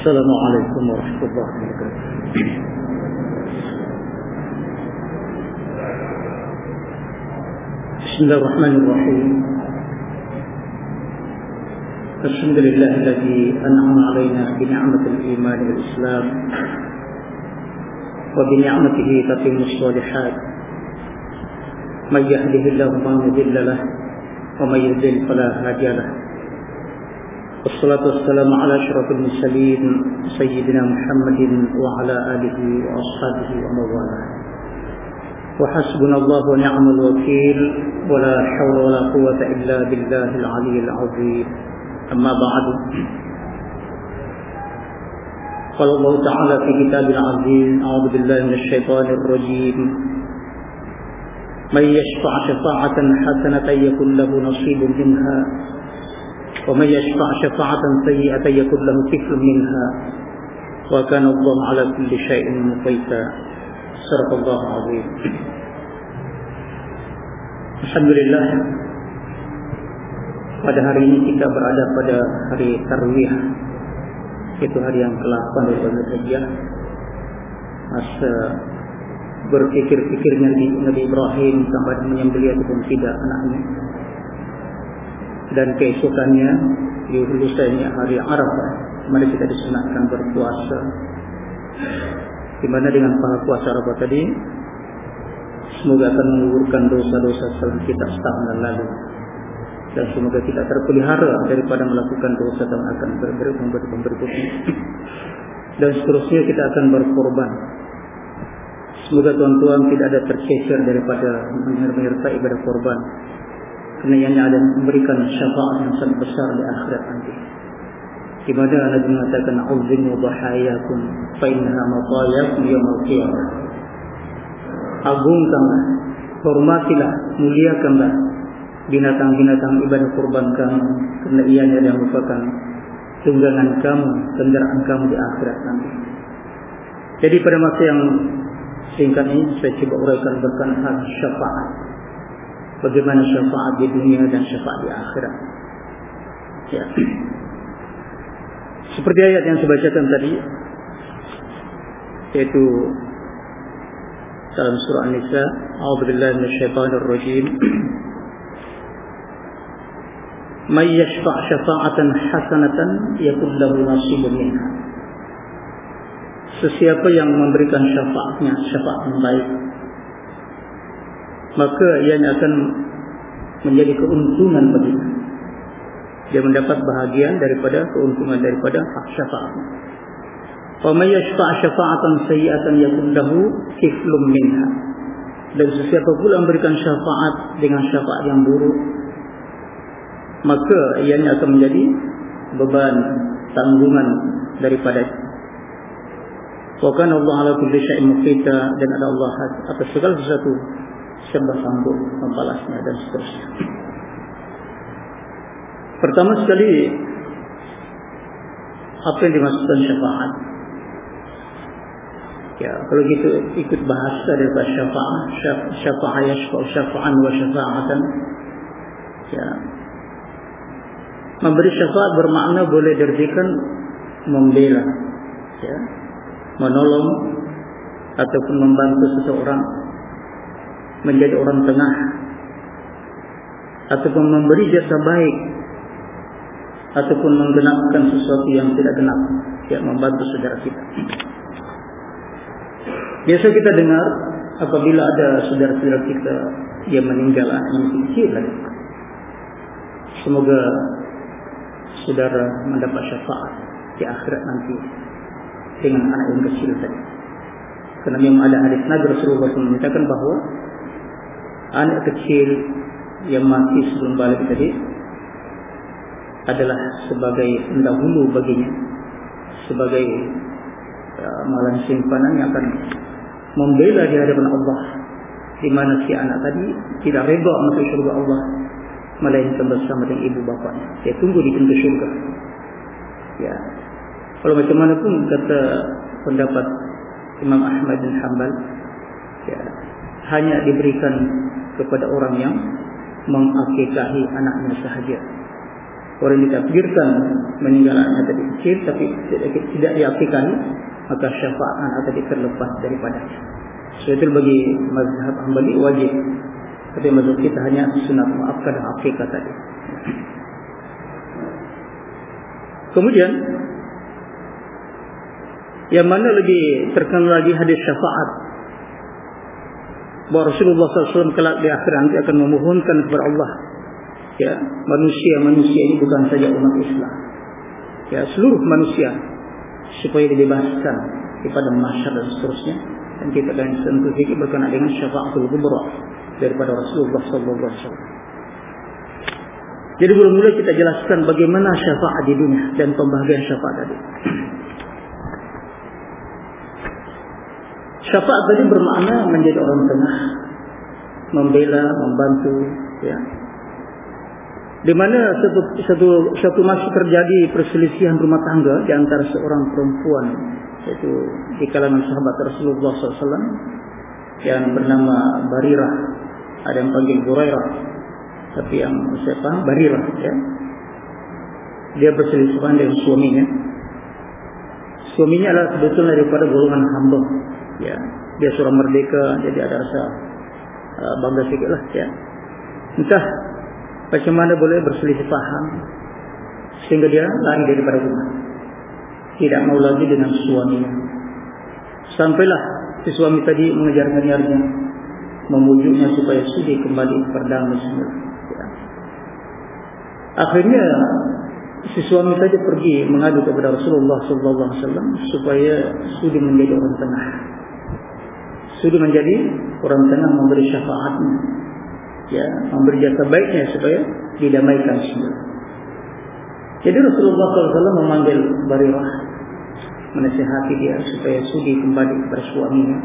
السلام عليكم ورحمة الله وبركاته. بسم الله الرحمن الرحيم. الحمد لله الذي أنعم علينا بنعمة الإيمان والإسلام وبنعمته تتم الصالحات. من يهده الله ما مضل له ومن يضلل فلا هادي له. والصلاة والسلام على أشرف المرسلين سيدنا محمد وعلى آله وأصحابه ومن وحسبنا الله ونعم الوكيل ولا حول ولا قوة إلا بالله العلي العظيم. أما بعد. قال الله تعالى في كتاب العزيز أعوذ بالله من الشيطان الرجيم. من يشفع شفاعة حسنة يكن له نصيب منها. ومن يشفع شفاعة سيئة يكن له كفل منها وكان الله على كل شيء مقيتا صدق الله العظيم Alhamdulillah pada hari ini kita berada pada hari Tarwih itu hari yang ke-8 dari bulan Hijjah masa berpikir-pikirnya Nabi Ibrahim sampai menyembelih ataupun tidak anaknya dan keesokannya di lulusnya hari Arafah mana kita disunatkan berpuasa. Di mana dengan pahala puasa Arafah tadi semoga akan menguburkan dosa-dosa salah kita setahun yang lalu. Dan semoga kita terpelihara daripada melakukan dosa yang akan berikut berikutnya dan seterusnya kita akan berkorban. Semoga tuan-tuan tidak ada tercecer daripada menyertai ibadah korban kerana ianya ada memberikan syafaat yang sangat besar di akhirat nanti. Mana Nabi mengatakan auzimu bahayakum fa innaha matayakum yaumil qiyamah. Agungkanlah hormatilah muliakanlah binatang-binatang ibadah kurban kamu kerana ianya yang merupakan tunggangan kamu kendaraan kamu di akhirat nanti. Jadi pada masa yang singkat ini saya coba uraikan berkenaan hal syafaat bagaimana syafaat di dunia dan syafaat di akhirat. Ya. Seperti ayat yang saya bacakan tadi yaitu dalam surah An-Nisa A'udzubillahi minasyaitonir rajim. May yashfa' syafa'atan hasanatan yakul lahu nasibun minha. Sesiapa yang memberikan syafaatnya syafaat yang baik maka ianya akan menjadi keuntungan baginya dia mendapat bahagian daripada keuntungan daripada hak syafaatnya wa may yashfa' syafa'atan sayyi'atan yakun lahu kiflum minha. Dan sesiapa pula memberikan syafaat dengan syafaat yang buruk maka ianya akan menjadi beban tanggungan daripada wa kana Allah ala kulli syai'in muqita dan ada Allah atas segala sesuatu serba sanggup membalasnya dan seterusnya pertama sekali apa yang dimaksudkan syafaat Ya, kalau kita ikut bahasa daripada syafaat, syafaat yashfa'u syafa'an wa syafa'atan. Ya. Memberi syafaat bermakna boleh dirikan membela, ya. Menolong ataupun membantu seseorang menjadi orang tengah ataupun memberi jasa baik ataupun menggenapkan sesuatu yang tidak genap, ya membantu saudara kita. Biasa kita dengar apabila ada saudara-saudara kita yang meninggal anak yang kecil lagi. Semoga saudara mendapat syafaat di akhirat nanti dengan anak yang kecil tadi. Kerana memang ada hadis Nabi Rasulullah SAW menyatakan bahawa anak kecil yang mati sebelum balik tadi adalah sebagai pendahulu baginya sebagai uh, malam simpanan yang akan membela di hadapan Allah di mana si anak tadi tidak reda masuk syurga Allah melainkan bersama dengan ibu bapanya dia tunggu di pintu syurga. Ya. Kalau macam mana pun kata pendapat Imam Ahmad bin Hanbal ya hanya diberikan kepada orang yang mengakikahi anaknya sahaja. Orang ditakdirkan meninggalnya tadi kecil tapi tidak diaktifkan maka syafaat akan terlepas daripada so itu bagi mazhab Hambali wajib. Tapi mazhab kita hanya sunat maafkan akikah tadi. Kemudian yang mana lebih terkenal lagi hadis syafaat bahawa Rasulullah SAW kelak di akhir nanti akan memohonkan kepada Allah. Ya manusia-manusia ini bukan saja umat Islam. Ya seluruh manusia supaya dibebaskan daripada masyarakat dan seterusnya. Dan kita akan sentuh sedikit berkenaan dengan syafaatul kubra daripada Rasulullah SAW jadi mula-mula kita jelaskan bagaimana syafaat di dunia dan pembahagian syafaat tadi Syafaat tadi bermakna menjadi orang tengah, membela, membantu, ya. Di mana satu satu satu masa terjadi perselisihan rumah tangga di antara seorang perempuan yaitu di kalangan sahabat Rasulullah SAW yang bernama Barirah, ada yang panggil Burairah, tapi yang siapa Barirah, ya. Dia berselisihan dengan suaminya. Suaminya adalah sebetulnya daripada golongan hamba ya. Dia seorang merdeka jadi ada rasa uh, bangga sikit lah ya. Entah macam mana boleh berselisih paham sehingga dia lari daripada rumah tidak mau lagi dengan suaminya sampailah si suami tadi mengejar-ngejarnya memujuknya supaya sudi kembali berdamai semula ya. akhirnya si suami tadi pergi mengadu kepada Rasulullah sallallahu alaihi wasallam supaya sudi menjadi orang tengah sudah menjadi orang tengah memberi syafaatnya. Ya memberi jasa baiknya supaya didamaikan semua. Jadi Rasulullah SAW memanggil Barirah menasihati dia supaya sudi kembali kepada suaminya.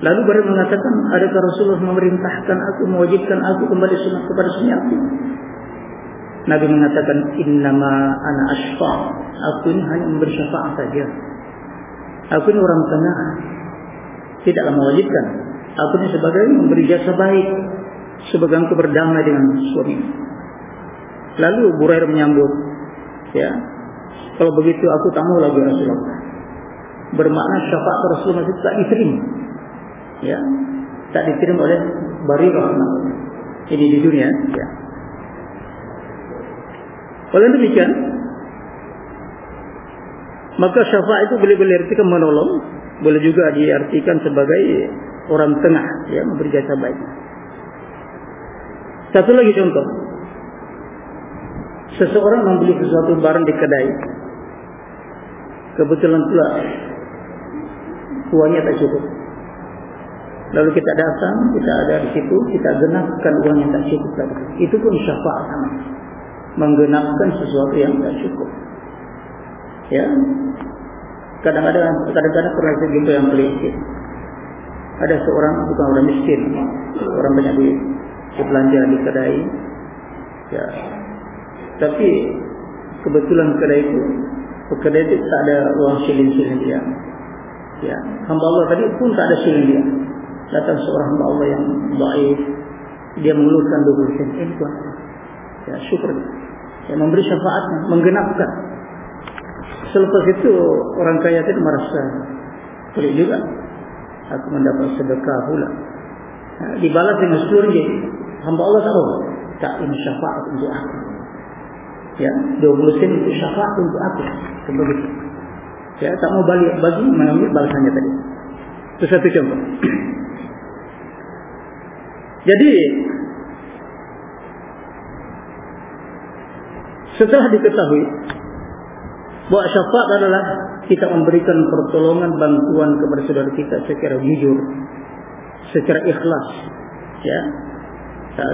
Lalu Barirah mengatakan adakah Rasulullah memerintahkan aku mewajibkan aku kembali kepada suami Nabi mengatakan innama ana asfa aku ini hanya memberi syafaat saja. Aku ini orang tengah tidaklah mewajibkan. Aku ini sebagai memberi jasa baik sebagai engkau berdamai dengan suami. Lalu Burair menyambut ya. Kalau begitu aku tak mau lagi Rasulullah. Bermakna syafaat Rasulullah itu tak diterima ya. Tak diterima oleh Barirah ini di dunia ya. Oleh demikian maka syafaat itu boleh-boleh artikan menolong boleh juga diartikan sebagai orang tengah ya memberi jasa baik. Satu lagi contoh. Seseorang membeli sesuatu barang di kedai. Kebetulan pula uangnya tak cukup. Lalu kita datang, kita ada di situ, kita genapkan uang yang tak cukup tadi. Itu pun syafaat sama. Menggenapkan sesuatu yang tak cukup. Ya, kadang-kadang kadang-kadang pernah saya jumpa yang pelik ada seorang bukan orang miskin orang banyak duit. Belanja di kedai. Ya. Tapi kebetulan kedai itu kedai itu tak ada uang silin-silin dia. Ya. Hamba Allah tadi pun tak ada silin dia. Datang seorang hamba Allah yang baik dia mengeluarkan 20 sen. Ini tuan. Ya syukur. Dia memberi syafaatnya menggenapkan Selepas itu orang kaya itu merasa pelik juga. Aku mendapat sedekah pula. Ha, dibalas dengan surga. Hamba Allah tahu. Tak ini syafaat untuk aku. Ya, 20 sen itu syafaat untuk aku. Sebegitu. Ya, tak mau balik bagi mengambil balasannya tadi. Itu satu contoh. Jadi setelah diketahui Buat syafaat adalah kita memberikan pertolongan bantuan kepada saudara kita secara jujur, secara ikhlas. Ya,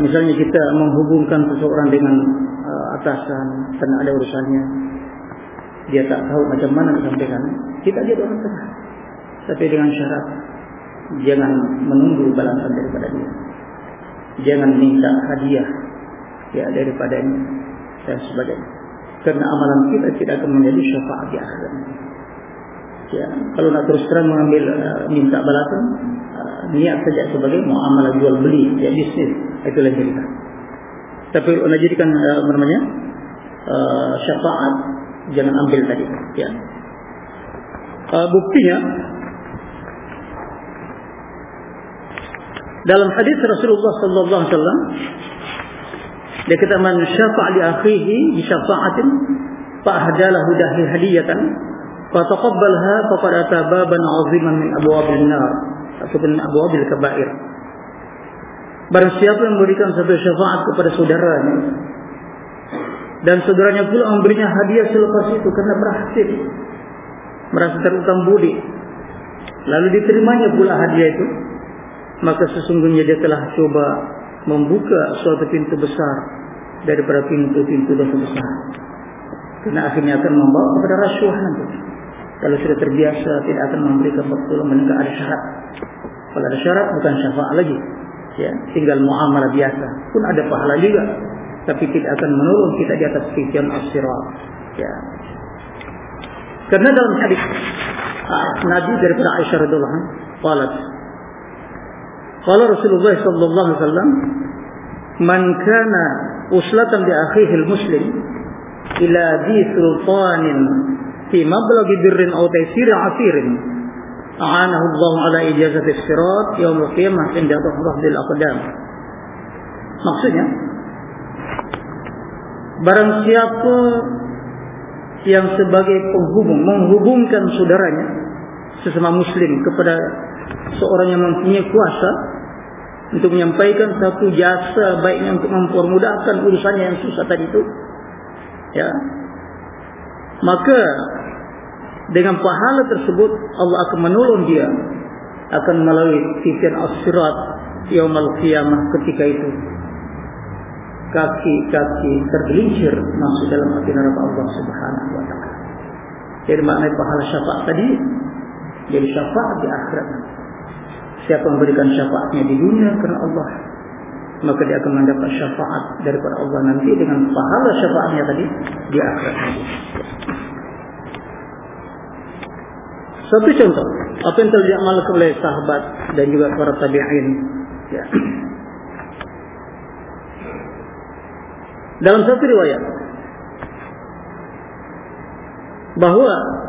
misalnya kita menghubungkan seseorang dengan uh, atasan karena ada urusannya, dia tak tahu macam mana disampaikan, kita jadi orang tengah. Tapi dengan syarat jangan menunggu balasan daripada dia, jangan minta hadiah ya daripadanya dan sebagainya karena amalan kita tidak akan menjadi syafaat di akhirat. Ya, kalau nak terus terang mengambil uh, minta balasan, uh, niat saja sebagai muamalah jual beli, ya bisnis, itu lagi cerita. Tapi nak jadikan uh, namanya? Uh, syafaat jangan ambil tadi ya. Uh, buktinya dalam hadis Rasulullah sallallahu alaihi wasallam dia kata man syafa'a li akhihi bi syafa'atin fa ahdalahu dahi hadiyatan fa taqabbalha faqad ata baban 'aziman min abwabil nar. Ataupun abwabil kaba'ir. Barang siapa yang memberikan satu syafaat kepada saudaranya dan saudaranya pula memberinya hadiah selepas itu karena berhasil merasa terutang budi lalu diterimanya pula hadiah itu maka sesungguhnya dia telah coba membuka suatu pintu besar daripada pintu-pintu dosa besar. Karena akhirnya akan membawa kepada rasuah nanti. Kalau sudah terbiasa tidak akan memberikan pertolongan menegak ada syarat. Kalau ada syarat bukan syafaat lagi. Ya, tinggal muamalah biasa. Pun ada pahala juga. Tapi tidak akan menurun kita di atas pikiran asirat. Ya. Karena dalam hadis ah, Nabi daripada Aisyah radhiallahu anha, Qala Rasulullah sallallahu alaihi wasallam man kana uslatan bi akhihi al-muslim ila di sultanin fi mablaghi birrin aw taysir asirin a'anahu Allah ala ijazati sirat yaum al-qiyamah inda dhahdil aqdam. Maksudnya barang siapa yang sebagai penghubung menghubungkan saudaranya sesama muslim kepada seorang yang mempunyai kuasa untuk menyampaikan satu jasa baiknya untuk mempermudahkan urusannya yang susah tadi itu ya. Maka dengan pahala tersebut Allah akan menolong dia akan melalui titian as-sirat yaumul qiyamah ketika itu. Kaki-kaki tergelincir masuk dalam api neraka Allah Subhanahu wa taala. Jadi makna pahala syafaat tadi jadi syafaat di akhirat Siapa memberikan syafaatnya di dunia kerana Allah Maka dia akan mendapat syafaat daripada Allah nanti Dengan pahala syafaatnya tadi Di akhirat nanti Satu contoh Apa yang telah diamalkan oleh sahabat Dan juga para tabi'in ya. Dalam satu riwayat Bahawa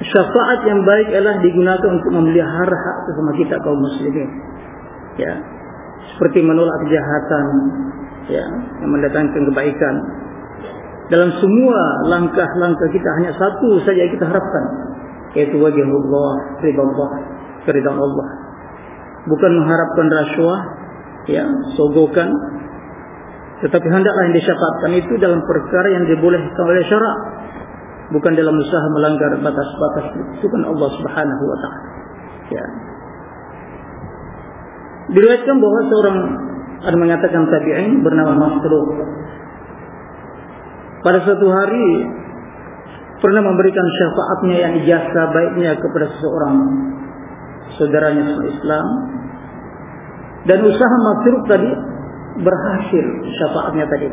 syafaat yang baik adalah digunakan untuk memelihara hak sesama kita kaum muslimin. Ya. Seperti menolak kejahatan, ya, yang mendatangkan kebaikan. Dalam semua langkah-langkah kita hanya satu saja yang kita harapkan, yaitu wajah Allah, ridha Allah, keridhaan Allah. Bukan mengharapkan rasuah, ya, sogokan, tetapi hendaklah yang disyafaatkan itu dalam perkara yang dibolehkan oleh syarak bukan dalam usaha melanggar batas-batas bukan Allah Subhanahu wa taala. Ya. Diriwayatkan bahawa seorang ada mengatakan tabi'in bernama Masruq pada suatu hari pernah memberikan syafaatnya yang ijazah baiknya kepada seseorang saudaranya Islam dan usaha Masruq tadi berhasil syafaatnya tadi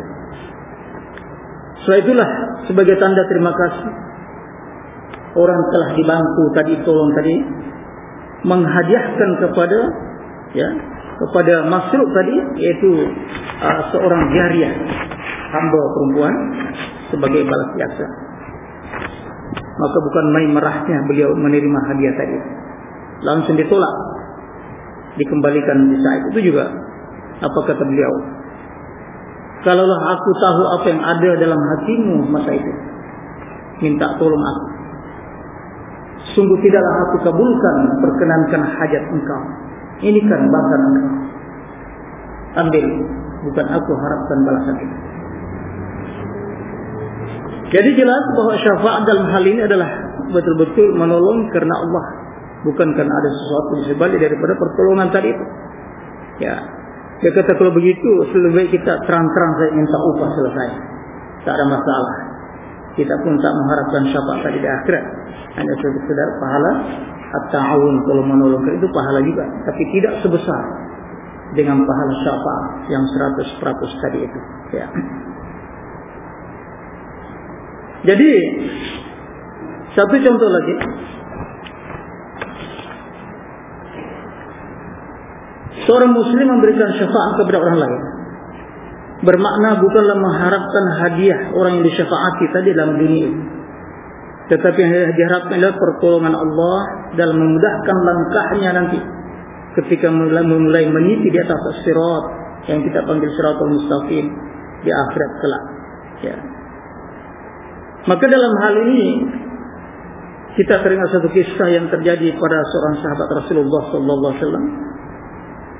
Setelah itulah sebagai tanda terima kasih orang telah dibantu tadi tolong tadi menghadiahkan kepada ya kepada masruk tadi yaitu uh, seorang jariah hamba perempuan sebagai balas jasa. Maka bukan main merahnya beliau menerima hadiah tadi. Langsung ditolak. Dikembalikan di saat itu juga. Apa kata beliau? Kalaulah aku tahu apa yang ada dalam hatimu masa itu. Minta tolong aku. Sungguh tidaklah aku kabulkan perkenankan hajat engkau. Ini kan balasan engkau. Ambil. Bukan aku harapkan balasan itu. Jadi jelas bahawa syafaat dalam hal ini adalah betul-betul menolong kerana Allah. Bukan kerana ada sesuatu di sebalik daripada pertolongan tadi itu. Ya, dia kata kalau begitu lebih baik kita terang-terang saya minta upah selesai. Tak ada masalah. Kita pun tak mengharapkan syafaat tadi di akhirat. Hanya sekedar pahala at-ta'awun kalau menolong itu pahala juga. Tapi tidak sebesar dengan pahala syafaat yang 100% tadi itu. Ya. Jadi satu contoh lagi seorang muslim memberikan syafaat kepada orang lain. Bermakna bukanlah mengharapkan hadiah orang yang disyafaati tadi dalam dunia tetapi yang diharapkan adalah pertolongan Allah dalam memudahkan langkahnya nanti. Ketika memulai meniti di atas sirat yang kita panggil siratul mustaqim di akhirat kelak. Ya. Maka dalam hal ini kita teringat satu kisah yang terjadi pada seorang sahabat Rasulullah sallallahu alaihi wasallam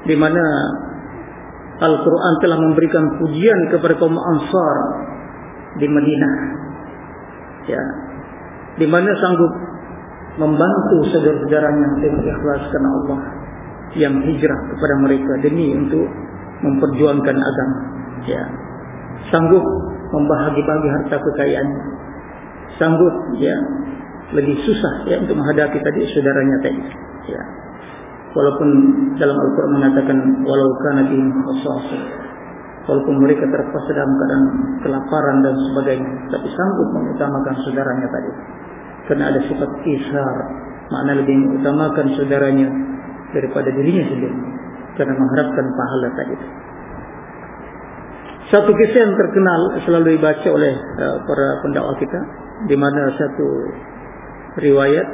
di mana Al-Quran telah memberikan pujian kepada kaum Ansar di Madinah. Ya. Di mana sanggup membantu saudara-saudaranya dengan ikhlas karena Allah yang hijrah kepada mereka demi untuk memperjuangkan agama. Ya. Sanggup membahagi-bagi harta kekayaan. Sanggup ya lebih susah ya untuk menghadapi tadi saudaranya tadi. Ya walaupun dalam Al-Quran mengatakan walau kana bihim walaupun mereka terpaksa dalam keadaan kelaparan dan sebagainya tapi sanggup mengutamakan saudaranya tadi. Karena ada sifat isar makna lebih mengutamakan saudaranya daripada dirinya sendiri karena mengharapkan pahala tadi. Satu kisah yang terkenal selalu dibaca oleh uh, para pendakwah kita di mana satu riwayat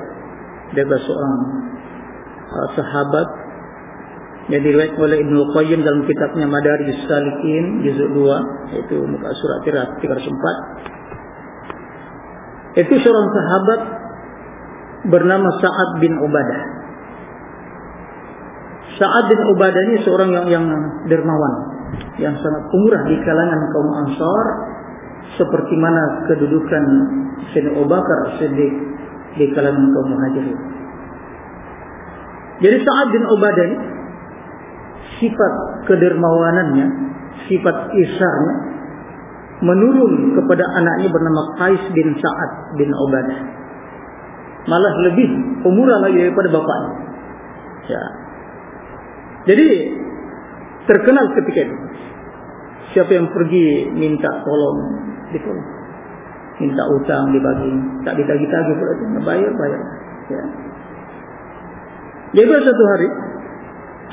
dari seorang Uh, sahabat yang diriwayatkan oleh Ibnu Qayyim dalam kitabnya Madarijus Salikin juzuk 2 yaitu muka surat 304 itu seorang sahabat bernama Sa'ad bin Ubadah. Sa'ad bin Ubadah ini seorang yang yang dermawan yang sangat pemurah di kalangan kaum Ansar seperti mana kedudukan Sayyidina Abu Bakar Siddiq di kalangan kaum Muhajirin jadi Sa'ad bin Ubadah ini sifat kedermawanannya, sifat isarnya menurun kepada anaknya bernama Qais bin Sa'ad bin Ubadah. Malah lebih umur lagi daripada bapaknya. Ya. Jadi terkenal ketika itu. Siapa yang pergi minta tolong ditolong. Minta utang dibagi, tak ditagih-tagih pula itu, bayar bayar. Jadi satu hari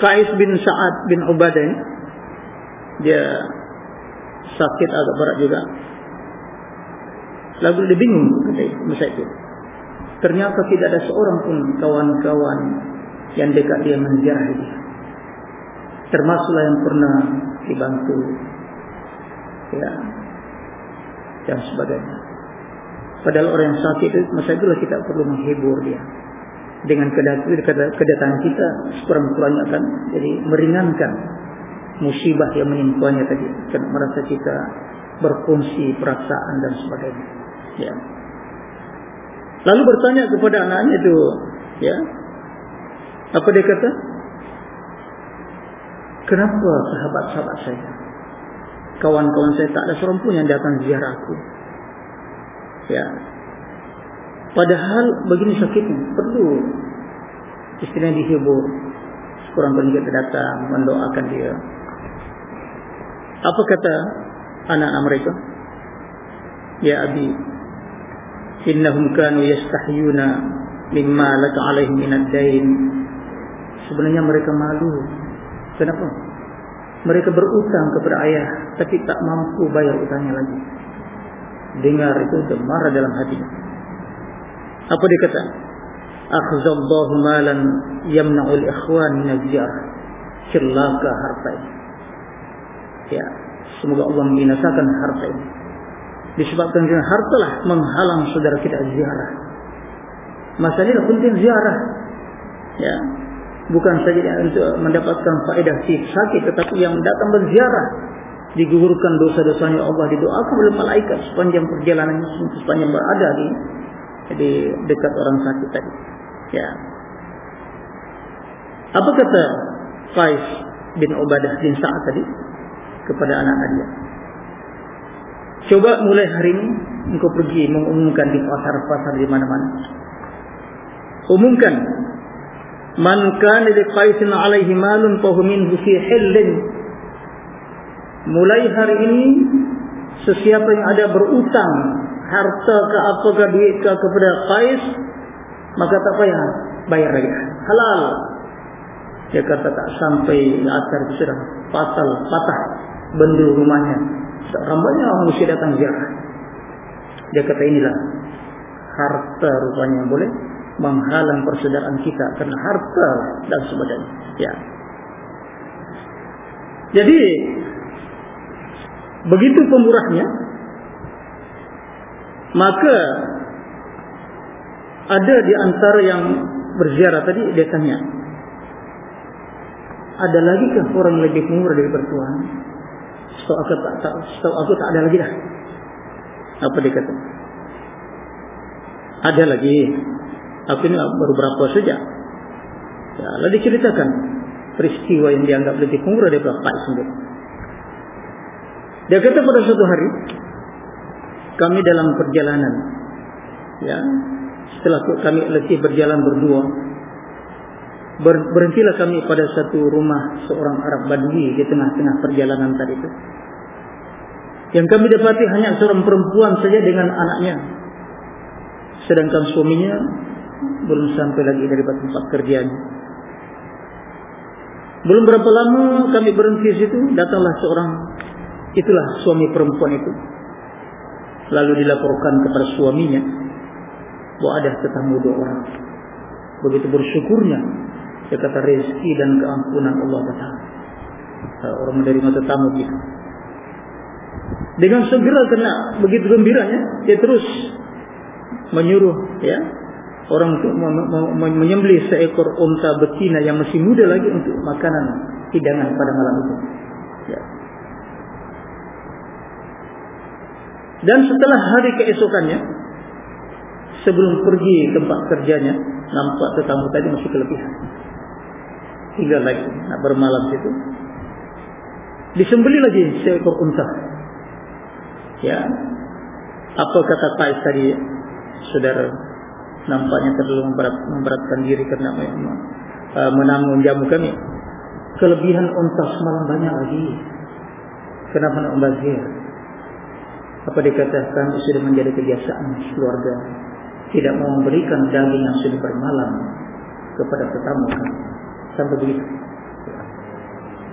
Qais bin Sa'ad bin Ubadah dia sakit agak berat juga. Lalu dia bingung kata masa itu. Ternyata tidak ada seorang pun kawan-kawan yang dekat dia menjarah dia. Termasuklah yang pernah dibantu. Ya. Dan sebagainya. Padahal orang yang sakit itu, masa itulah kita perlu menghibur dia dengan kedatangan kita sekurang-kurangnya akan jadi meringankan musibah yang menimpanya tadi. Karena merasa kita berfungsi perasaan dan sebagainya. Ya. Lalu bertanya kepada anaknya itu ya. Apa dia kata? Kenapa sahabat-sahabat saya kawan-kawan saya tak ada seorang pun yang datang ziarahku ya Padahal begini sakitnya perlu istilahnya dihibur. Sekurang kurangnya kita datang mendoakan dia. Apa kata anak-anak mereka? Ya Abi, innahum kanu yastahyuna mimma laka alaihim min ad-dain. Sebenarnya mereka malu. Kenapa? Mereka berutang kepada ayah tapi tak mampu bayar utangnya lagi. Dengar itu marah dalam hatinya. Apa dia kata? Akhzallahu malan yamna'ul ikhwan min az-ziyarah. Celaka harta ini. Ya, semoga Allah membinasakan harta ini. Disebabkan dengan hartalah menghalang saudara kita ziarah. Masalahnya penting ziarah. Ya, bukan saja untuk mendapatkan faedah si sakit tetapi yang datang berziarah digugurkan dosa-dosanya Allah didoakan oleh malaikat sepanjang perjalanan sepanjang berada di di dekat orang sakit tadi. Ya. Apa kata Faiz bin Ubadah bin Sa'ad tadi kepada anak-anak dia? Coba mulai hari ini engkau pergi mengumumkan di pasar-pasar di mana-mana. Umumkan man kana li qaisin alaihi malun fa minhu fi hillin. Mulai hari ini sesiapa yang ada berutang harta ke apakah duit ke kepada Qais maka tak payah bayar lagi halal dia kata tak sampai asar sudah patah patah bendul rumahnya. Rambannya orang mesti datang ziarah. Dia kata inilah harta rupanya yang boleh menghalang persaudaraan kita karena harta dan sebagainya. Ya. Jadi begitu pemurahnya maka ada di antara yang berziarah tadi dia tanya ada lagi ke orang lebih murah dari bertuan setahu aku tak, tak, setahu aku tak ada lagi dah. Apa dia kata? Ada lagi. Aku ini baru berapa saja ya, lalu diceritakan peristiwa yang dianggap lebih murah daripada Pak sendiri dia kata pada suatu hari kami dalam perjalanan. Ya. Setelah kami letih berjalan berdua. Ber, berhentilah kami pada satu rumah seorang Arab Badui di tengah-tengah perjalanan tadi itu yang kami dapati hanya seorang perempuan saja dengan anaknya. Sedangkan suaminya belum sampai lagi dari tempat kerjanya. Belum berapa lama kami berhenti situ datanglah seorang itulah suami perempuan itu lalu dilaporkan kepada suaminya bahwa ada tetamu dua orang. Begitu bersyukurnya dia kata rezeki dan keampunan Allah Taala. Orang menerima tetamu kita. Dengan segera kena begitu gembiranya dia terus menyuruh ya orang untuk menyembelih seekor unta betina yang masih muda lagi untuk makanan hidangan pada malam itu. Dan setelah hari keesokannya sebelum pergi tempat kerjanya nampak tetamu tadi masih kelebihan. Tinggal lagi nak bermalam situ. Disembeli lagi seekor unta. Ya. Apa kata Pais tadi saudara? Nampaknya terlalu memberat, memberatkan diri kerana uh, menanggung jamu kami. Kelebihan unta semalam banyak lagi. Kenapa nak membazir apa dikatakan sudah menjadi kebiasaan keluarga tidak mau memberikan daging yang sudah bermalam kepada tetamu. Sampai begitu.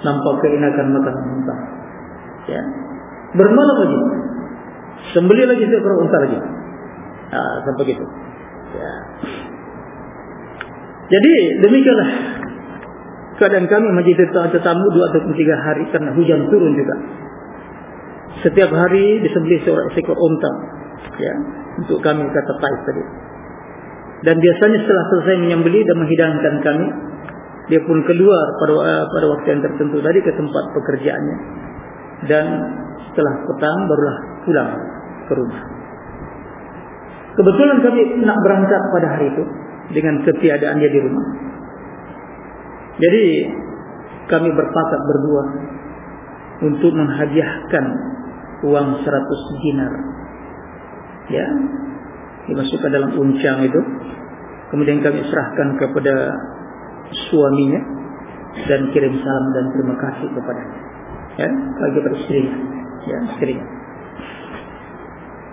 Nampak keenakan makan unta. Ya. Bermalam lagi. Sembeli lagi seekor unta lagi. Nah, sampai begitu. Ya. Jadi demikianlah keadaan kami menjadi tetamu dua atau tiga hari karena hujan turun juga. Setiap hari disembeli seorang seekor unta. Ya untuk kami kata Qais tadi. Dan biasanya setelah selesai menyembeli dan menghidangkan kami, dia pun keluar pada uh, pada waktu yang tertentu tadi ke tempat pekerjaannya. Dan setelah petang barulah pulang ke rumah. Kebetulan kami nak berangkat pada hari itu dengan ketiadaan dia di rumah. Jadi kami berpakat berdua untuk menghadiahkan uang 100 dinar. Ya dimasukkan dalam uncang itu. Kemudian kami serahkan kepada suaminya dan kirim salam dan terima kasih kepada ya bagi istrinya. Ya istrinya.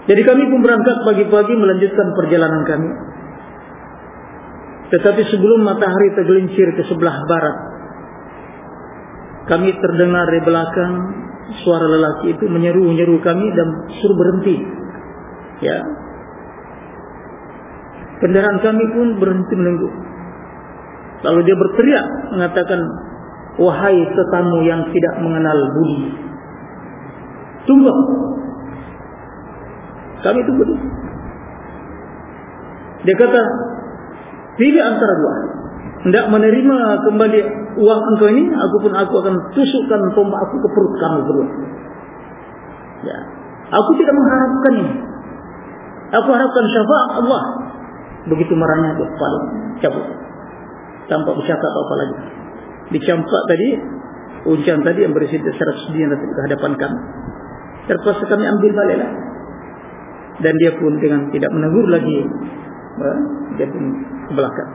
Jadi kami pun berangkat pagi-pagi melanjutkan perjalanan kami. Tetapi sebelum matahari tergelincir ke sebelah barat kami terdengar di belakang suara lelaki itu menyeru-nyeru kami dan suruh berhenti. Ya. Kendaraan kami pun berhenti menunggu. Lalu dia berteriak mengatakan wahai tetamu yang tidak mengenal budi tunggu. Kami tunggu dia kata pilih antara dua tidak menerima kembali uang engkau ini aku pun aku akan tusukkan tombak aku ke perut kamu berdua ya aku tidak mengharapkan ini Aku harapkan syafaat Allah. Begitu marahnya kepala cabut. Tanpa bercakap apa-apa lagi. Dicampak tadi, ujian tadi yang berisi serat sedih yang ke hadapan kami. Terpaksa kami ambil balik lah. Dan dia pun dengan tidak menegur lagi. Eh, dia pun ke belakang.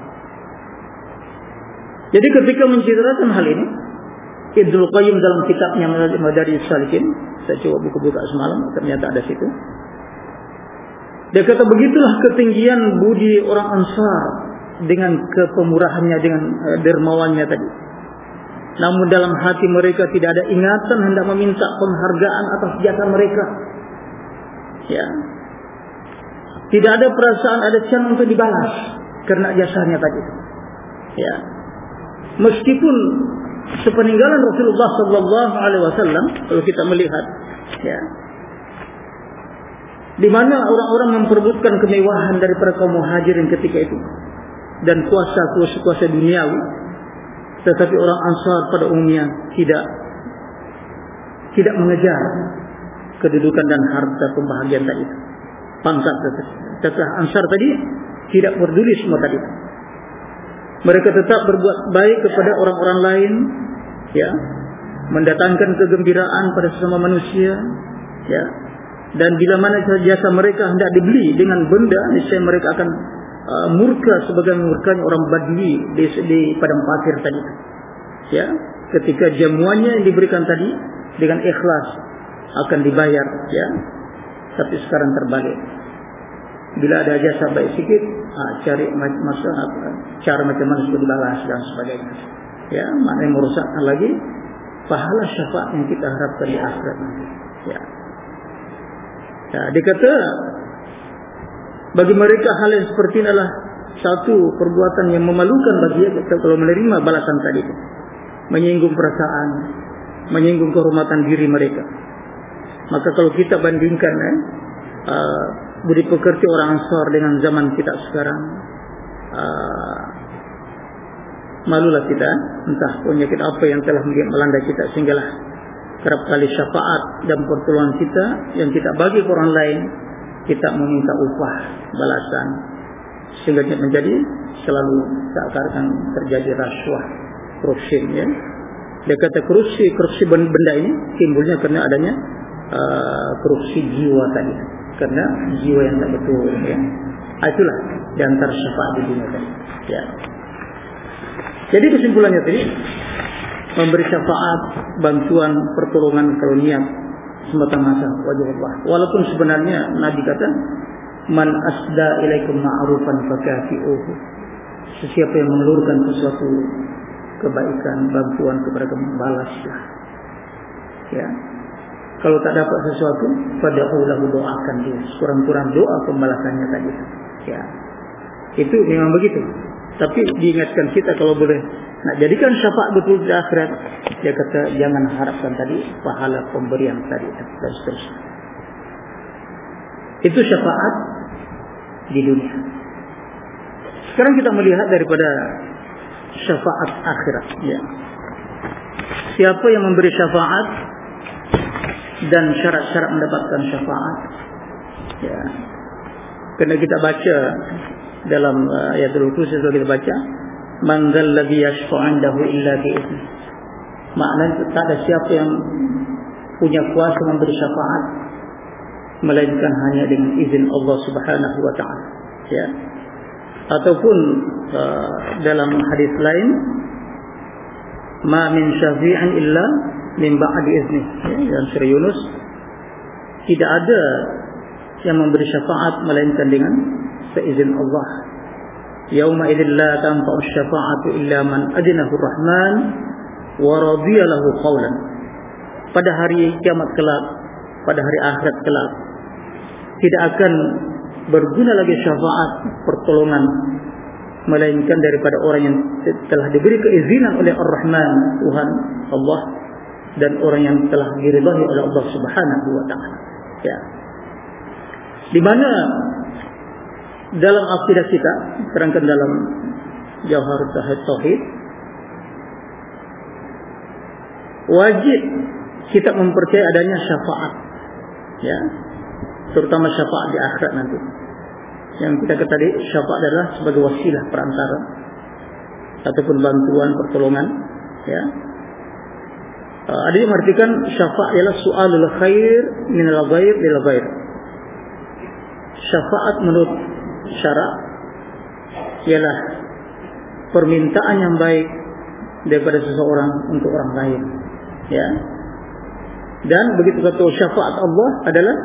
Jadi ketika menceritakan hal ini, Ibnu Qayyim dalam kitabnya Madarijus Salikin, saya coba buka-buka semalam, ternyata ada situ. Dia kata begitulah ketinggian budi orang Ansar dengan kepemurahannya dengan uh, dermawannya tadi. namun dalam hati mereka tidak ada ingatan hendak meminta penghargaan atas jasa mereka ya tidak ada perasaan ada can untuk dibalas karena jasanya tadi ya meskipun sepeninggalan Rasulullah sallallahu alaihi wasallam kalau kita melihat ya di mana orang-orang memperebutkan kemewahan daripada kaum muhajirin ketika itu dan kuasa kuasa duniawi tetapi orang ansar pada umumnya tidak tidak mengejar kedudukan dan harta pembahagian tadi. Pangkat tetapi ansar tadi tidak peduli semua tadi mereka tetap berbuat baik kepada orang-orang lain ya. Mendatangkan kegembiraan pada sesama manusia ya. Dan bila mana jasa mereka hendak dibeli dengan benda niscaya mereka akan uh, murka sebagai murkanya orang badui di, di padang pasir tadi ya. Ketika jamuannya yang diberikan tadi dengan ikhlas akan dibayar ya. Tapi sekarang terbalik bila ada jasa baik sikit ha, cari masa cara macam mana supaya dibalas dan sebagainya. Ya mana yang merusakkan lagi pahala syafaat yang kita harapkan di akhirat nanti. Ya. Ya dikata bagi mereka hal yang seperti ini adalah satu perbuatan yang memalukan bagi mereka kalau menerima balasan tadi itu. Menyinggung perasaan menyinggung kehormatan diri mereka. Maka kalau kita bandingkan eh, uh, budi pekerti orang Ansar dengan zaman kita sekarang. Uh, malulah kita entah penyakit apa yang telah melanda kita sehinggalah kerap kali syafaat dan pertolongan kita yang kita bagi ke orang lain kita meminta upah balasan sehingga menjadi selalu seakan terjadi rasuah korupsi ya. Dia kata korupsi korupsi benda ini timbulnya karena adanya uh, korupsi jiwa tadi karena jiwa yang tak betul ya. Ah, itulah antara syafaat di dunia tadi ya. jadi kesimpulannya tadi memberi syafaat bantuan pertolongan kalau niat semata-mata wajib Allah walaupun sebenarnya Nabi kata man asda ilaikum ma'rufan fakafi'uhu sesiapa yang mengelurkan sesuatu kebaikan bantuan kepada kamu balaslah ya kalau tak dapat sesuatu, pada Allah doakan dia. Kurang-kurang doa pembalasannya tadi. Ya, itu memang begitu. Tapi diingatkan kita kalau boleh nak jadikan syafaat betul di akhirat, dia kata jangan harapkan tadi pahala pemberian tadi dan seterusnya. Itu syafaat di dunia. Sekarang kita melihat daripada syafaat akhirat. Ya. Siapa yang memberi syafaat dan syarat-syarat mendapatkan syafaat. Ya. Kena kita baca dalam uh, ayat al-Qur'an kalau kita baca, "Man dzal ladzi yashfa'u illa bi'idznih." Maknanya tak ada siapa yang punya kuasa memberi syafaat melainkan hanya dengan izin Allah Subhanahu wa taala. Ya. Ataupun uh, dalam hadis lain, "Ma min syafi'in illa min ba'di izni. Ya, dalam surah Yunus tidak ada yang memberi syafaat melainkan dengan seizin Allah. Yauma idzil la tanfa'u syafa'atu illa man adinahu rahman wa radiya lahu qawlan. Pada hari kiamat kelak pada hari akhirat kelak tidak akan berguna lagi syafaat pertolongan melainkan daripada orang yang telah diberi keizinan oleh Ar-Rahman Tuhan Allah dan orang yang telah diridhai oleh Allah Subhanahu wa taala. Ya. Di mana dalam akidah kita terangkan dalam Jauhar Tauhid wajib kita mempercayai adanya syafaat. Ya. Terutama syafaat di akhirat nanti. Yang kita kata tadi syafaat adalah sebagai wasilah perantara ataupun bantuan pertolongan ya ada yang mengartikan syafaat ialah soalul khair min al-ghair lil ghair. Syafaat menurut syarak ialah permintaan yang baik daripada seseorang untuk orang lain. Ya. Dan begitu kata syafaat Allah adalah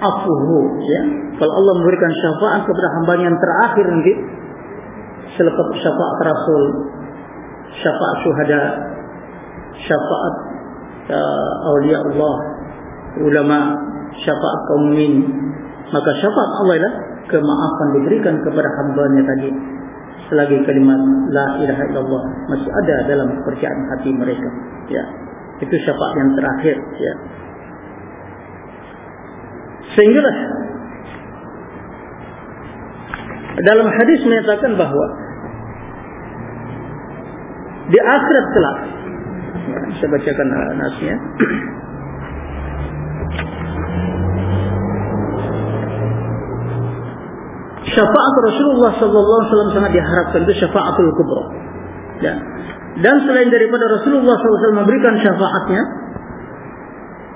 afuhu ya. Kalau Allah memberikan syafaat kepada hamba yang terakhir nanti selepas syafaat Rasul, syafaat syuhada syafaat uh, awliya Allah ulama syafaat kaum mukmin maka syafaat Allah adalah kemaafan diberikan kepada hamba-Nya tadi. Selagi kalimat la ilaha illallah masih ada dalam percayaan hati mereka. Ya. Itu syafaat yang terakhir ya. Sehingga dalam hadis menyatakan bahawa di akhirat kelak saya bacakan nasnya syafaat Rasulullah sallallahu alaihi wasallam sangat diharapkan itu syafaatul kubra. Ya. Dan selain daripada Rasulullah SAW memberikan syafaatnya,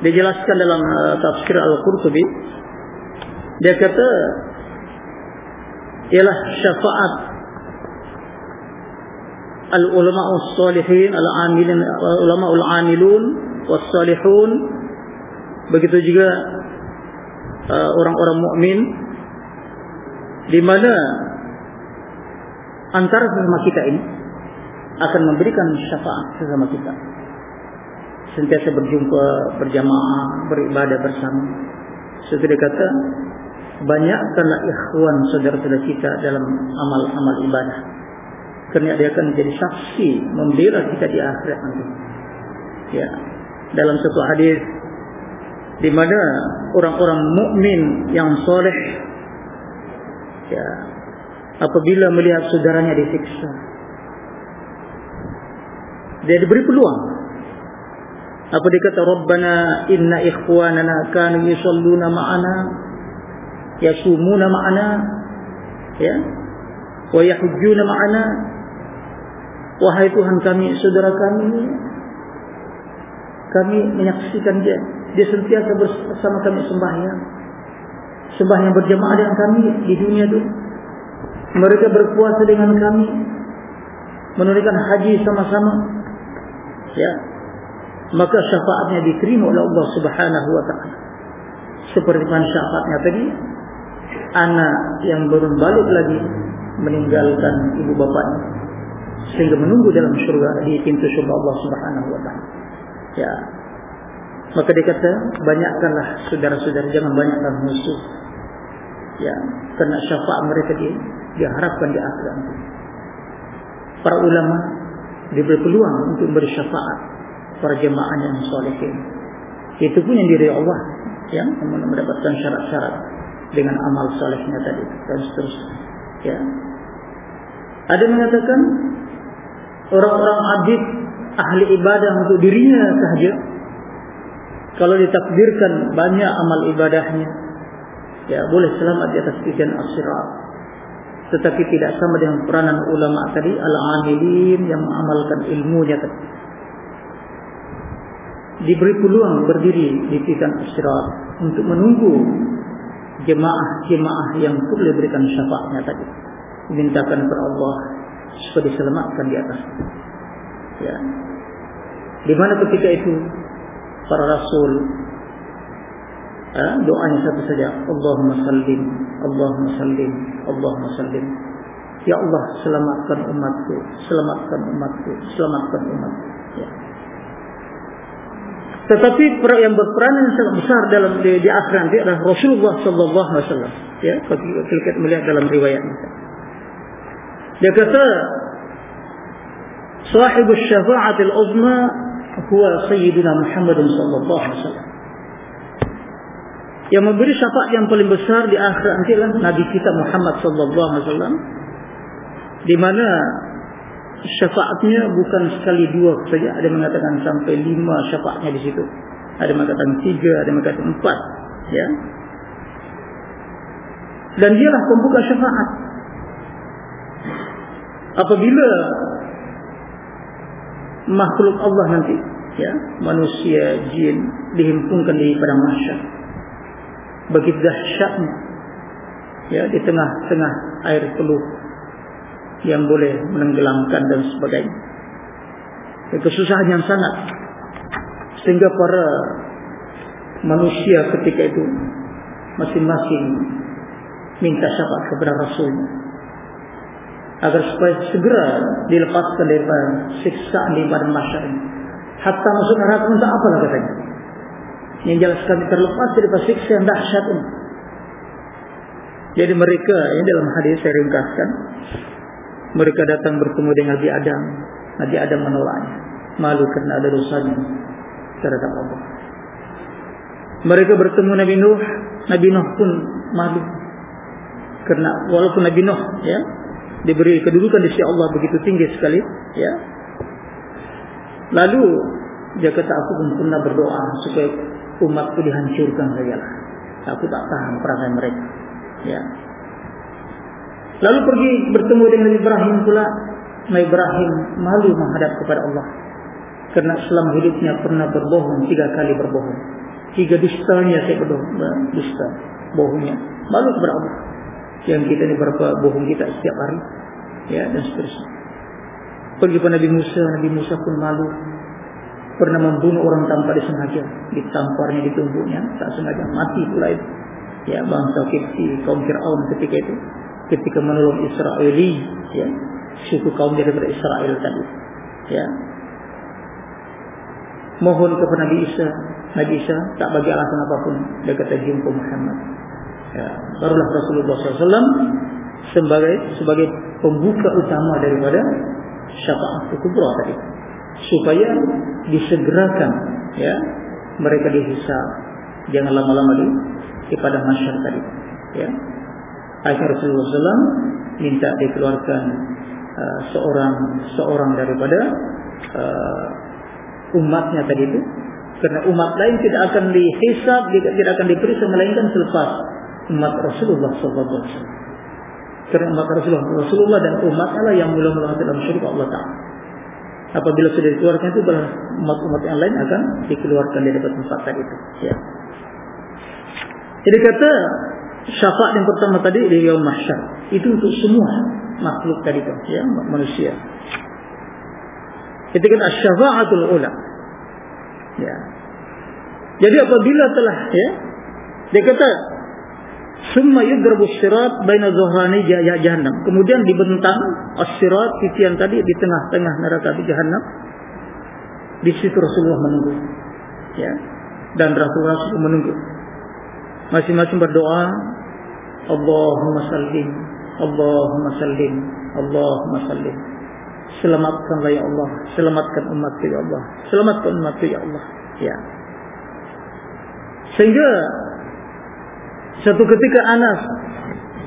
dijelaskan dalam uh, tafsir Al-Qurtubi, dia kata, ialah syafaat al-ulama as-salihin, al-amilin, ulama al-amilun, was-salihun, begitu juga uh, orang-orang mukmin di mana antara sesama kita ini akan memberikan syafaat sesama kita. Sentiasa berjumpa, berjamaah, beribadah bersama. Seperti kata, banyakkanlah ikhwan saudara-saudara kita dalam amal-amal ibadah. Kerana dia akan menjadi saksi membela kita di akhirat nanti. Ya. Dalam satu hadis di mana orang-orang mukmin yang soleh ya, apabila melihat saudaranya disiksa dia diberi peluang apa dia kata Rabbana inna ikhwanana kanu yusalluna ma'ana yasumuna ma'ana ya wa yahujjuna ma'ana wahai Tuhan kami saudara kami kami menyaksikan dia dia sentiasa bersama kami sembahyang sembahyang berjamaah dengan kami di dunia itu. Mereka berpuasa dengan kami. Menunaikan haji sama-sama. Ya. Maka syafaatnya diterima oleh Allah subhanahu wa ta'ala. Seperti mana syafaatnya tadi. Anak yang baru balik lagi. Meninggalkan ibu bapaknya. Sehingga menunggu dalam syurga. Di pintu syurga Allah subhanahu wa ta'ala. Ya. Maka dia kata, banyakkanlah saudara-saudara, jangan banyakkan musuh. Ya, karena syafaat mereka di, diharapkan di akhirat. Para ulama diberi peluang untuk beri syafaat para jemaah yang solehin. Itu pun yang diri Allah yang mendapatkan syarat-syarat dengan amal solehnya tadi dan seterusnya. Ya. Ada mengatakan orang-orang abid ahli ibadah untuk dirinya sahaja. Kalau ditakdirkan banyak amal ibadahnya ya boleh selamat di atas tijan as-sirat tetapi tidak sama dengan peranan ulama tadi al-amilin yang mengamalkan ilmunya tadi. Diberi peluang berdiri di tijan as-sirat untuk menunggu jemaah-jemaah yang boleh berikan syafaatnya tadi. Mintakan kepada Allah supaya diselamatkan di atas. Ya. Di mana ketika itu para rasul ha? doanya satu saja Allahumma sallim Allahumma sallim Allahumma sallim. Ya Allah selamatkan umatku selamatkan umatku selamatkan umatku. Ya. tetapi yang berperan yang sangat besar dalam di, di akhirat nanti adalah Rasulullah sallallahu alaihi wasallam. Ya kalau kita melihat dalam riwayat. Dia kata sahibus syafa'atil uzma huwa sayyidina Muhammad sallallahu alaihi wasallam. Yang memberi syafaat yang paling besar di akhirat nanti adalah Nabi kita Muhammad sallallahu alaihi wasallam. Di mana syafaatnya bukan sekali dua saja, ada mengatakan sampai lima syafaatnya di situ. Ada mengatakan tiga, ada mengatakan empat, ya. Dan dialah pembuka syafaat. Apabila makhluk Allah nanti. Ya manusia jin dihimpunkan di padang mahsyar. Begitu dahsyatnya. Ya di tengah-tengah air peluh yang boleh menenggelamkan dan sebagainya. Ya, kesusahan yang sangat. Sehingga para manusia ketika itu masing-masing minta syafaat kepada Rasulnya agar supaya segera dilepaskan dari siksaan di badan masyarakat hatta masuk neraka untuk apa lah katanya. Yang jelas kami terlepas dari siksa yang dahsyat ini. Jadi mereka ini dalam hadis saya ringkaskan mereka datang bertemu dengan Nabi Adam. Nabi Adam menolaknya. Malu karena ada dosanya. Terhadap Allah mereka bertemu Nabi Nuh. Nabi Nuh pun malu. Karena walaupun Nabi Nuh ya diberi kedudukan di sisi Allah begitu tinggi sekali ya. Lalu dia kata aku pun pernah berdoa supaya umatku dihancurkan saja lah aku tak tahan perasaan mereka ya. Lalu pergi bertemu dengan Ibrahim pula. Nabi Ibrahim malu menghadap kepada Allah karena selama hidupnya pernah berbohong tiga kali berbohong. Tiga dustanya saya berdoa dusta bohongnya. Malu kepada Allah yang kita ini berapa bohong kita setiap hari. Ya dan seterusnya. Pergi kepada Nabi Musa. Nabi Musa pun malu. Pernah membunuh orang tanpa disengaja. Ditamparnya di tubuhnya tak sengaja. Mati pula itu. Ya bangsa Kipti kaum Fir'aun ketika itu. Ketika menolong Israeli ya suku kaum daripada Israel tadi. Ya. Mohon kepada Nabi Isa. Nabi Isa tak bagi alasan apapun. Dia kata jumpa Muhammad ya. Barulah Rasulullah SAW sebagai sebagai pembuka utama daripada syafaat kubra tadi. Supaya disegerakan ya mereka dihisab jangan lama-lama di kepada masyarakat tadi ya. Akhir Rasulullah SAW minta dikeluarkan uh, seorang seorang daripada uh, umatnya tadi itu. Karena umat lain tidak akan dihisab tidak akan diperiksa melainkan selepas umat Rasulullah SAW karena umat Rasulullah Rasulullah dan umat Allah yang mula-mula dalam syurga Allah Taala apabila sudah dikeluarkan itu umat-umat yang lain akan dikeluarkan dari tempat tadi itu ya jadi kata syafaat yang pertama tadi di yaum mahsyar itu untuk semua makhluk tadi tu ya manusia. Itu kan syafaatul ula. Ya. Jadi apabila telah ya dia kata summa yudrabu sirat baina zuhrani jahannam. Kemudian dibentang as-sirat titian tadi di tengah-tengah neraka di jahannam. Di situ Rasulullah menunggu. Ya. Dan Rasulullah menunggu masing-masing berdoa Allahumma sallim Allahumma sallim Allahumma sallim selamatkanlah ya Allah selamatkan umatku ya Allah selamatkan umatku ya Allah ya sehingga satu ketika Anas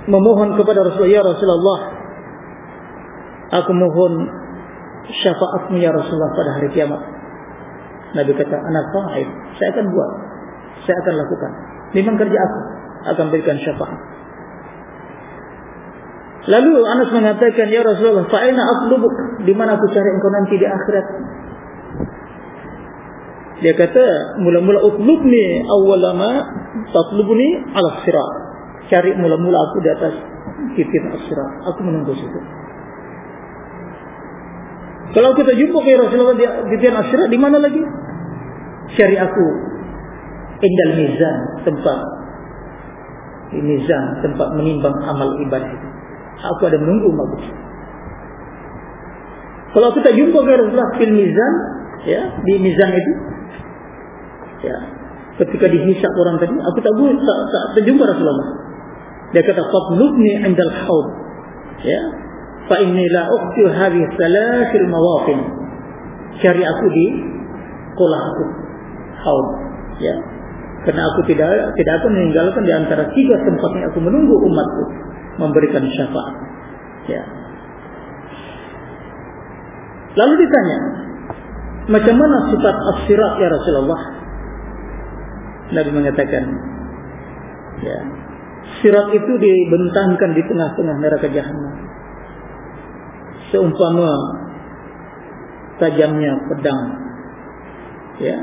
memohon kepada Rasulullah ya Rasulullah aku mohon syafaatmu ya Rasulullah pada hari kiamat. Nabi kata anak fa'id saya akan buat. Saya akan lakukan. Memang kerja aku akan berikan syafaat. Lalu Anas mengatakan, Ya Rasulullah, fa'ina atlubuk, di mana aku cari engkau nanti di akhirat? Dia kata, mula-mula utlubni awalama, tatlubni ala sirat. Cari mula-mula aku di atas titik sirat. Aku menunggu situ. Kalau kita jumpa ke Rasulullah di titik sirat, di mana lagi? Cari aku indal mizan tempat mizan tempat menimbang amal ibadah itu aku ada menunggu bagus kalau kita jumpa ke Rasulullah fil mizan ya di mizan itu ya ketika dihisap orang tadi aku tak boleh tak, tak terjumpa Rasulullah. Dia kata fatlubni indal haud. Ya. Fa inni la ukhti hadhihi thalathil mawaqin. Cari aku di kolah aku haud. Ya. Karena aku tidak tidak akan meninggalkan di antara tiga tempat yang aku menunggu umatku memberikan syafaat. Ya. Lalu ditanya, macam mana sifat as-sirat ya Rasulullah? Nabi mengatakan, ya, sirat itu dibentangkan di tengah-tengah neraka jahanam. Seumpama tajamnya pedang. Ya,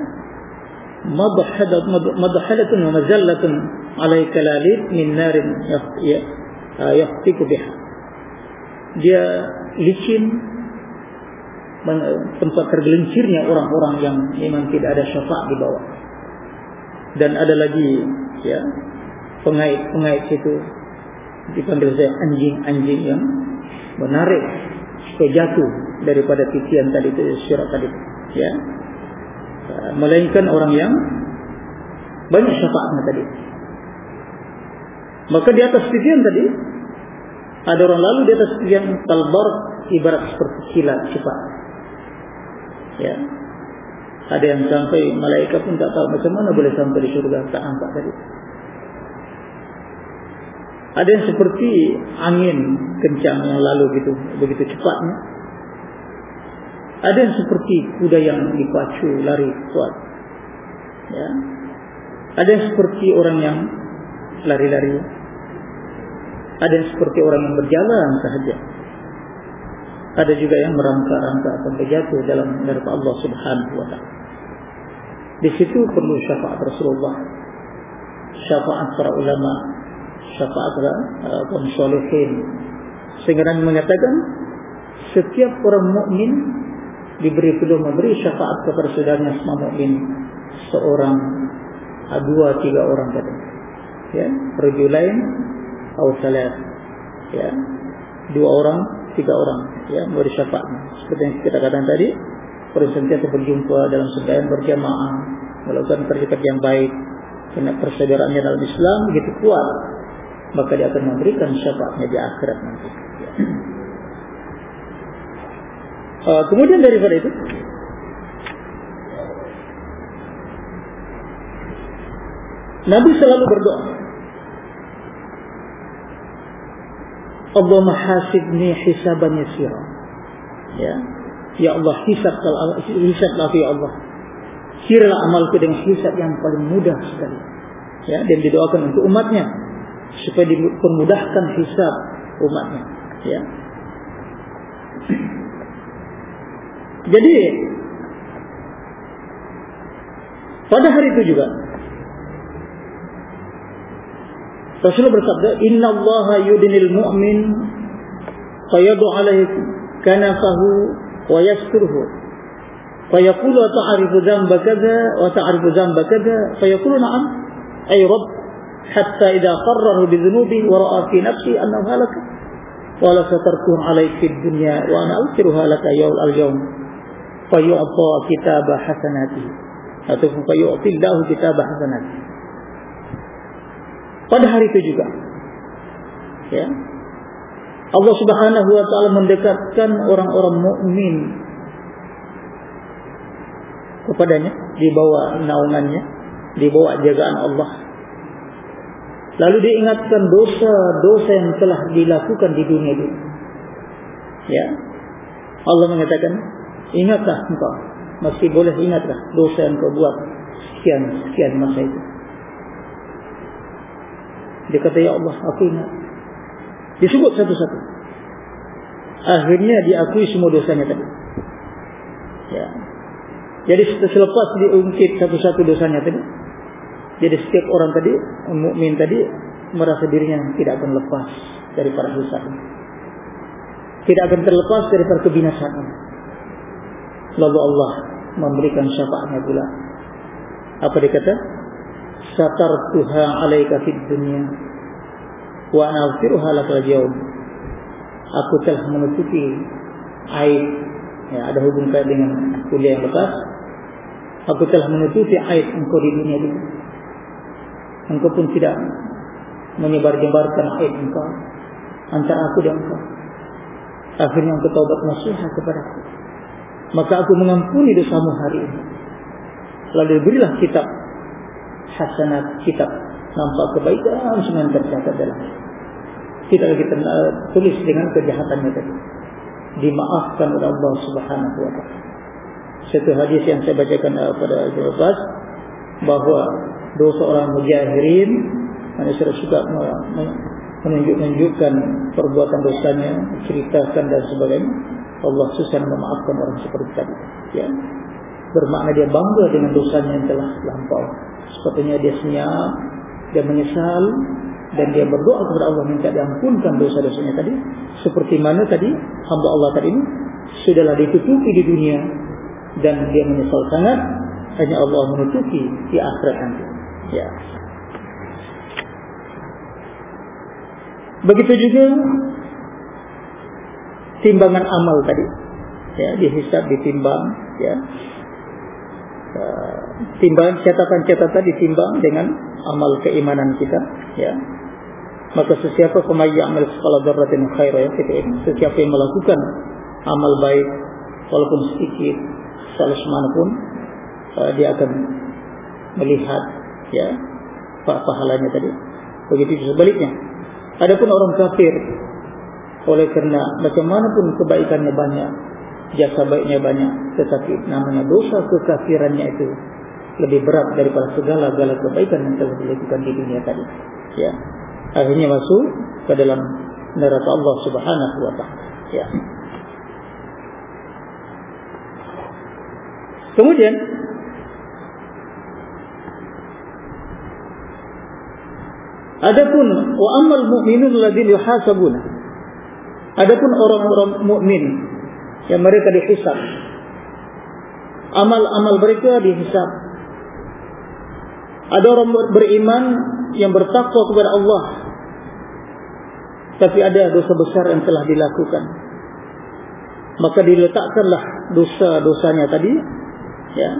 madhalatun wa mazallatun alaika lalit min narin yaqtiku biha dia licin tempat tergelincirnya orang-orang yang memang tidak ada syafaat di bawah dan ada lagi ya pengait-pengait itu dipanggil saya anjing-anjing yang menarik supaya jatuh daripada titian tadi itu syirat tadi ya. Uh, melainkan orang yang banyak syafaatnya tadi. Maka di atas titian tadi ada orang lalu di atas titian talbar ibarat seperti kilat cepat ya ada yang sampai malaikat pun tak tahu macam mana boleh sampai di surga tak nampak tadi. Ada yang seperti angin kencang yang lalu gitu begitu cepatnya. Ada yang seperti kuda yang dipacu lari kuat. Ya. Ada yang seperti orang yang lari-lari. Ada yang seperti orang yang berjalan sahaja ada juga yang merangkak-rangkak sampai jatuh dalam neraka Allah Subhanahu wa taala. Di situ perlu syafaat Rasulullah. Syafaat para ulama syafaat para uh, solihin sehingga Nabi mengatakan setiap orang mukmin diberi peluang memberi syafaat kepada saudaranya semua mukmin. Seorang uh, dua tiga orang tadi ya rajulain atau salat. Ya dua orang tiga orang ya memberi syafaat. Seperti yang kita katakan tadi bersentiasa berjumpa dalam sebagian berjamaah melakukan kerja-kerja yang baik karena persaudaraannya dalam Islam begitu kuat maka dia akan memberikan syafaatnya di akhirat nanti. Uh, kemudian daripada itu Nabi selalu berdoa Allah mahasibni hisaban yasira ya Ya Allah hisab kalau hisab lah ya Allah. Kiralah amalku dengan hisab yang paling mudah sekali. Ya, dan didoakan untuk umatnya supaya dipermudahkan hisab umatnya. Ya. Jadi pada hari itu juga Rasulullah bersabda, Inna Allah yudinil mu'min fayadu alaihi kanafahu ويستره فيقول وتعرف ذنب كذا وتعرف ذنب كذا فيقول نعم أي رب حتى إذا قرر بذنوبه ورأى في نفسه أنه هلك ولا ستركه عليك في الدنيا وأنا أذكرها لك يوم اليوم فيعطى كتاب حسناته atau fayu'ti Allah kitab hasanat. Pada hari itu juga ya, Allah Subhanahu wa taala mendekatkan orang-orang mukmin kepadanya di bawah naungannya, di bawah jagaan Allah. Lalu diingatkan dosa-dosa yang telah dilakukan di dunia ini. Ya. Allah mengatakan, ingatlah engkau, masih boleh ingatlah dosa yang kau buat sekian sekian masa itu. Dia kata, Ya Allah, aku ingat. Disebut satu-satu. Akhirnya diakui semua dosanya tadi. Ya. Jadi selepas diungkit satu-satu dosanya tadi, jadi setiap orang tadi, mukmin tadi merasa dirinya tidak akan lepas dari para dosa. Tidak akan terlepas dari para kebinasaan. Lalu Allah memberikan syafaatnya pula. Apa dia kata? Satartuha alaika fid dunya wa nafiruha lakal jawm aku telah menutupi aib ya, ada hubungan dengan kuliah yang lepas. Aku telah menutupi aib engkau di dunia ini. Engkau pun tidak menyebar-nyebarkan aib engkau antara aku dan engkau. Akhirnya engkau taubat nasihat kepada aku. Maka aku mengampuni dosamu hari ini. Lalu berilah kitab hasanat kitab. Nampak kebaikan semua yang tercatat dalam tidak lagi tulis dengan kejahatannya tadi. Dimaafkan oleh Allah Subhanahu wa taala. Satu hadis yang saya bacakan uh, pada Jawabas bahawa dosa orang mujahirin manusia suka menunjuk-nunjukkan perbuatan dosanya ceritakan dan sebagainya. Allah susah memaafkan orang seperti tadi. Ya bermakna dia bangga dengan dosanya yang telah lampau. Sepertinya dia senyap dia menyesal dan dia berdoa kepada Allah minta diampunkan dosa-dosanya tadi. Seperti mana tadi hamba Allah tadi ini? Sudahlah ditutupi di dunia dan dia menyesal sangat hanya Allah menutupi di akhirat nanti. Ya. Begitu juga timbangan amal tadi. Ya dihisab ditimbang ya uh, timbang catatan-catatan ditimbang dengan amal keimanan kita ya. Maka sesiapa pemain amal skala dzarratin khairah ya sesiapa yang melakukan amal baik walaupun sedikit selisman pun uh, dia akan melihat ya pahalanya tadi. Begitu sebaliknya. Adapun orang kafir oleh kerana bagaimanapun kebaikannya banyak jasa baiknya banyak tetapi namanya dosa kekafirannya itu lebih berat daripada segala-gala kebaikan yang telah dilakukan di dunia tadi. Ya. Akhirnya masuk ke dalam neraka Allah Subhanahu wa taala. Ya. Kemudian Adapun wa amal mu'minun alladziina yuhasabuna. Adapun orang-orang mukmin yang mereka dihisab. Amal-amal mereka dihisab. Ada orang beriman yang bertakwa kepada Allah. Tapi ada dosa besar yang telah dilakukan. Maka diletakkanlah dosa-dosanya tadi. Ya.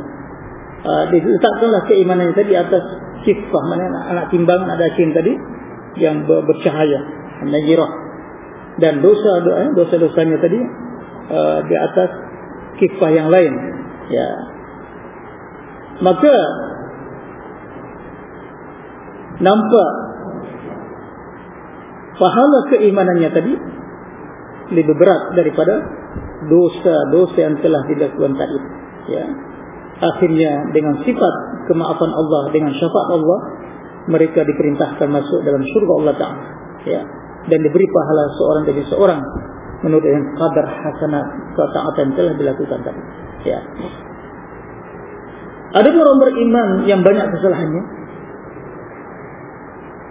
Uh, diletakkanlah keimanannya tadi atas kifah mana anak timbang ada cin tadi yang bercahaya najirah dan eh, dosa dosanya tadi uh, di atas kifah yang lain. Ya. Maka nampak pahala keimanannya tadi lebih berat daripada dosa-dosa yang telah dilakukan tadi. Ya. Akhirnya dengan sifat kemaafan Allah dengan syafaat Allah mereka diperintahkan masuk dalam syurga Allah Taala. Ya. Dan diberi pahala seorang demi seorang menurut yang kadar hasanat ketaatan telah dilakukan tadi. Ya. Ada orang beriman yang banyak kesalahannya.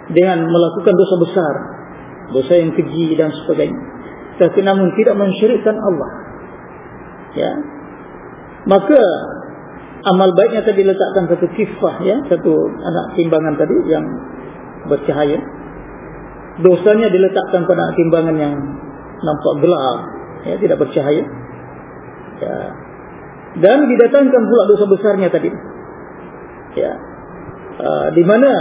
Dengan melakukan dosa besar dosa yang keji dan sebagainya. Tapi namun tidak mensyirikkan Allah. Ya. Maka amal baiknya tadi letakkan satu kifah ya. Satu anak timbangan tadi yang bercahaya. Dosanya diletakkan pada timbangan yang nampak gelap. Ya tidak bercahaya. Ya. Dan didatangkan pula dosa besarnya tadi. Ya. Uh, di mana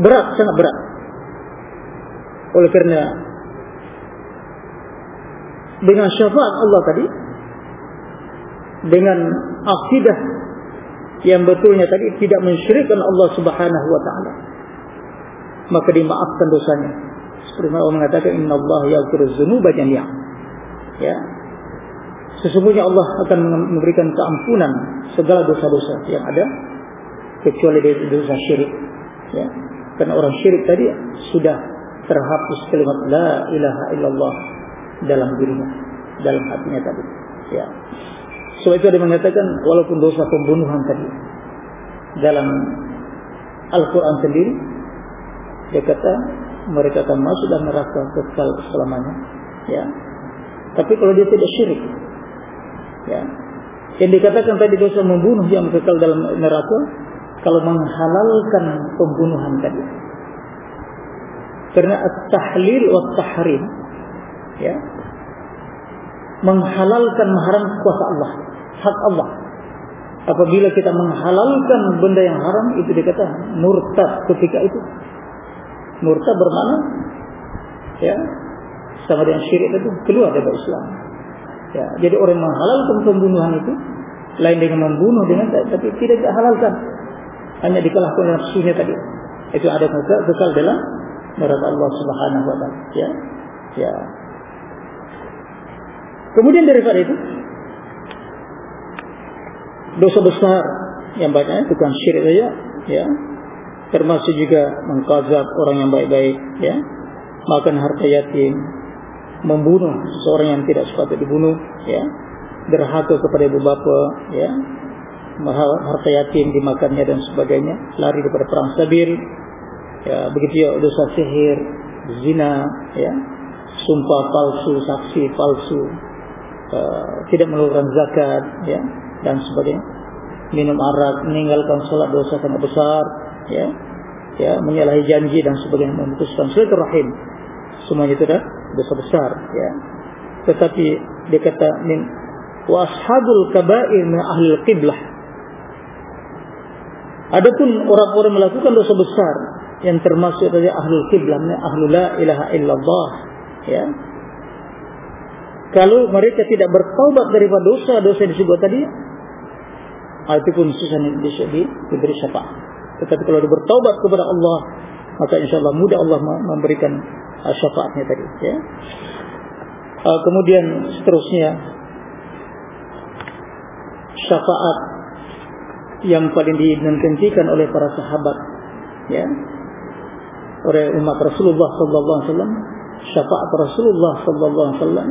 berat sangat berat. Oleh kerana dengan syafaat Allah tadi dengan akidah yang betulnya tadi tidak mensyirikkan Allah Subhanahu wa taala maka dimaafkan dosanya seperti Allah mengatakan innallaha yaghfiru dzunuba jami'an ya. Sesungguhnya Allah akan memberikan keampunan segala dosa-dosa yang ada kecuali dosa syirik. Ya. Karena orang syirik tadi sudah terhapus kalimat la ilaha illallah dalam dirinya dalam hatinya tadi. Ya. Sebab itu ada mengatakan walaupun dosa pembunuhan tadi dalam Al-Quran sendiri dia kata mereka akan masuk dalam neraka kekal selamanya. Ya. Tapi kalau dia tidak syirik, ya. Yang dikatakan tadi dosa membunuh yang kekal dalam neraka kalau menghalalkan pembunuhan tadi. Karena at-tahlil wa tahrim ya menghalalkan mahram kuasa Allah hak Allah. Apabila kita menghalalkan benda yang haram itu dikata murtad ketika itu. Murtad bermakna ya sama dengan syirik itu keluar dari Islam. Ya, jadi orang menghalalkan pembunuhan itu lain dengan membunuh dengan tapi tidak dihalalkan. Hanya dikalahkan nafsunya tadi. Itu ada kekal, kekal dalam neraka Allah Subhanahu wa taala, ya. Ya. Kemudian daripada itu dosa besar yang banyak itu kan syirik saja ya termasuk juga mengkazab orang yang baik-baik ya. Makan harta yatim membunuh seorang yang tidak sepatut dibunuh ya. Derhaka kepada ibu bapa ya. Harta yatim dimakannya dan sebagainya lari daripada perang sabil ya. Begitu ya dosa sihir zina ya. Sumpah palsu saksi palsu uh, tidak mengeluarkan zakat ya dan sebagainya. Minum arak meninggalkan sholat dosa sangat besar ya. Ya menyalahi janji dan sebagainya memutuskan silaturahim semuanya itu dah dosa besar ya. Tetapi dia kata min wa ashabul kaba'ir min ahli qiblah. Adapun orang-orang melakukan dosa besar yang termasuk dari ahli qiblah min ahli la ilaha illallah ya. Kalau mereka tidak bertaubat daripada dosa-dosa yang disebut tadi itu pun susah diberi syafaat tetapi kalau dia bertaubat kepada Allah maka insyaAllah mudah Allah memberikan uh, syafaatnya tadi ya. Uh, kemudian seterusnya syafaat yang paling dinantikan oleh para sahabat ya oleh umat Rasulullah wasallam syafaat Rasulullah wasallam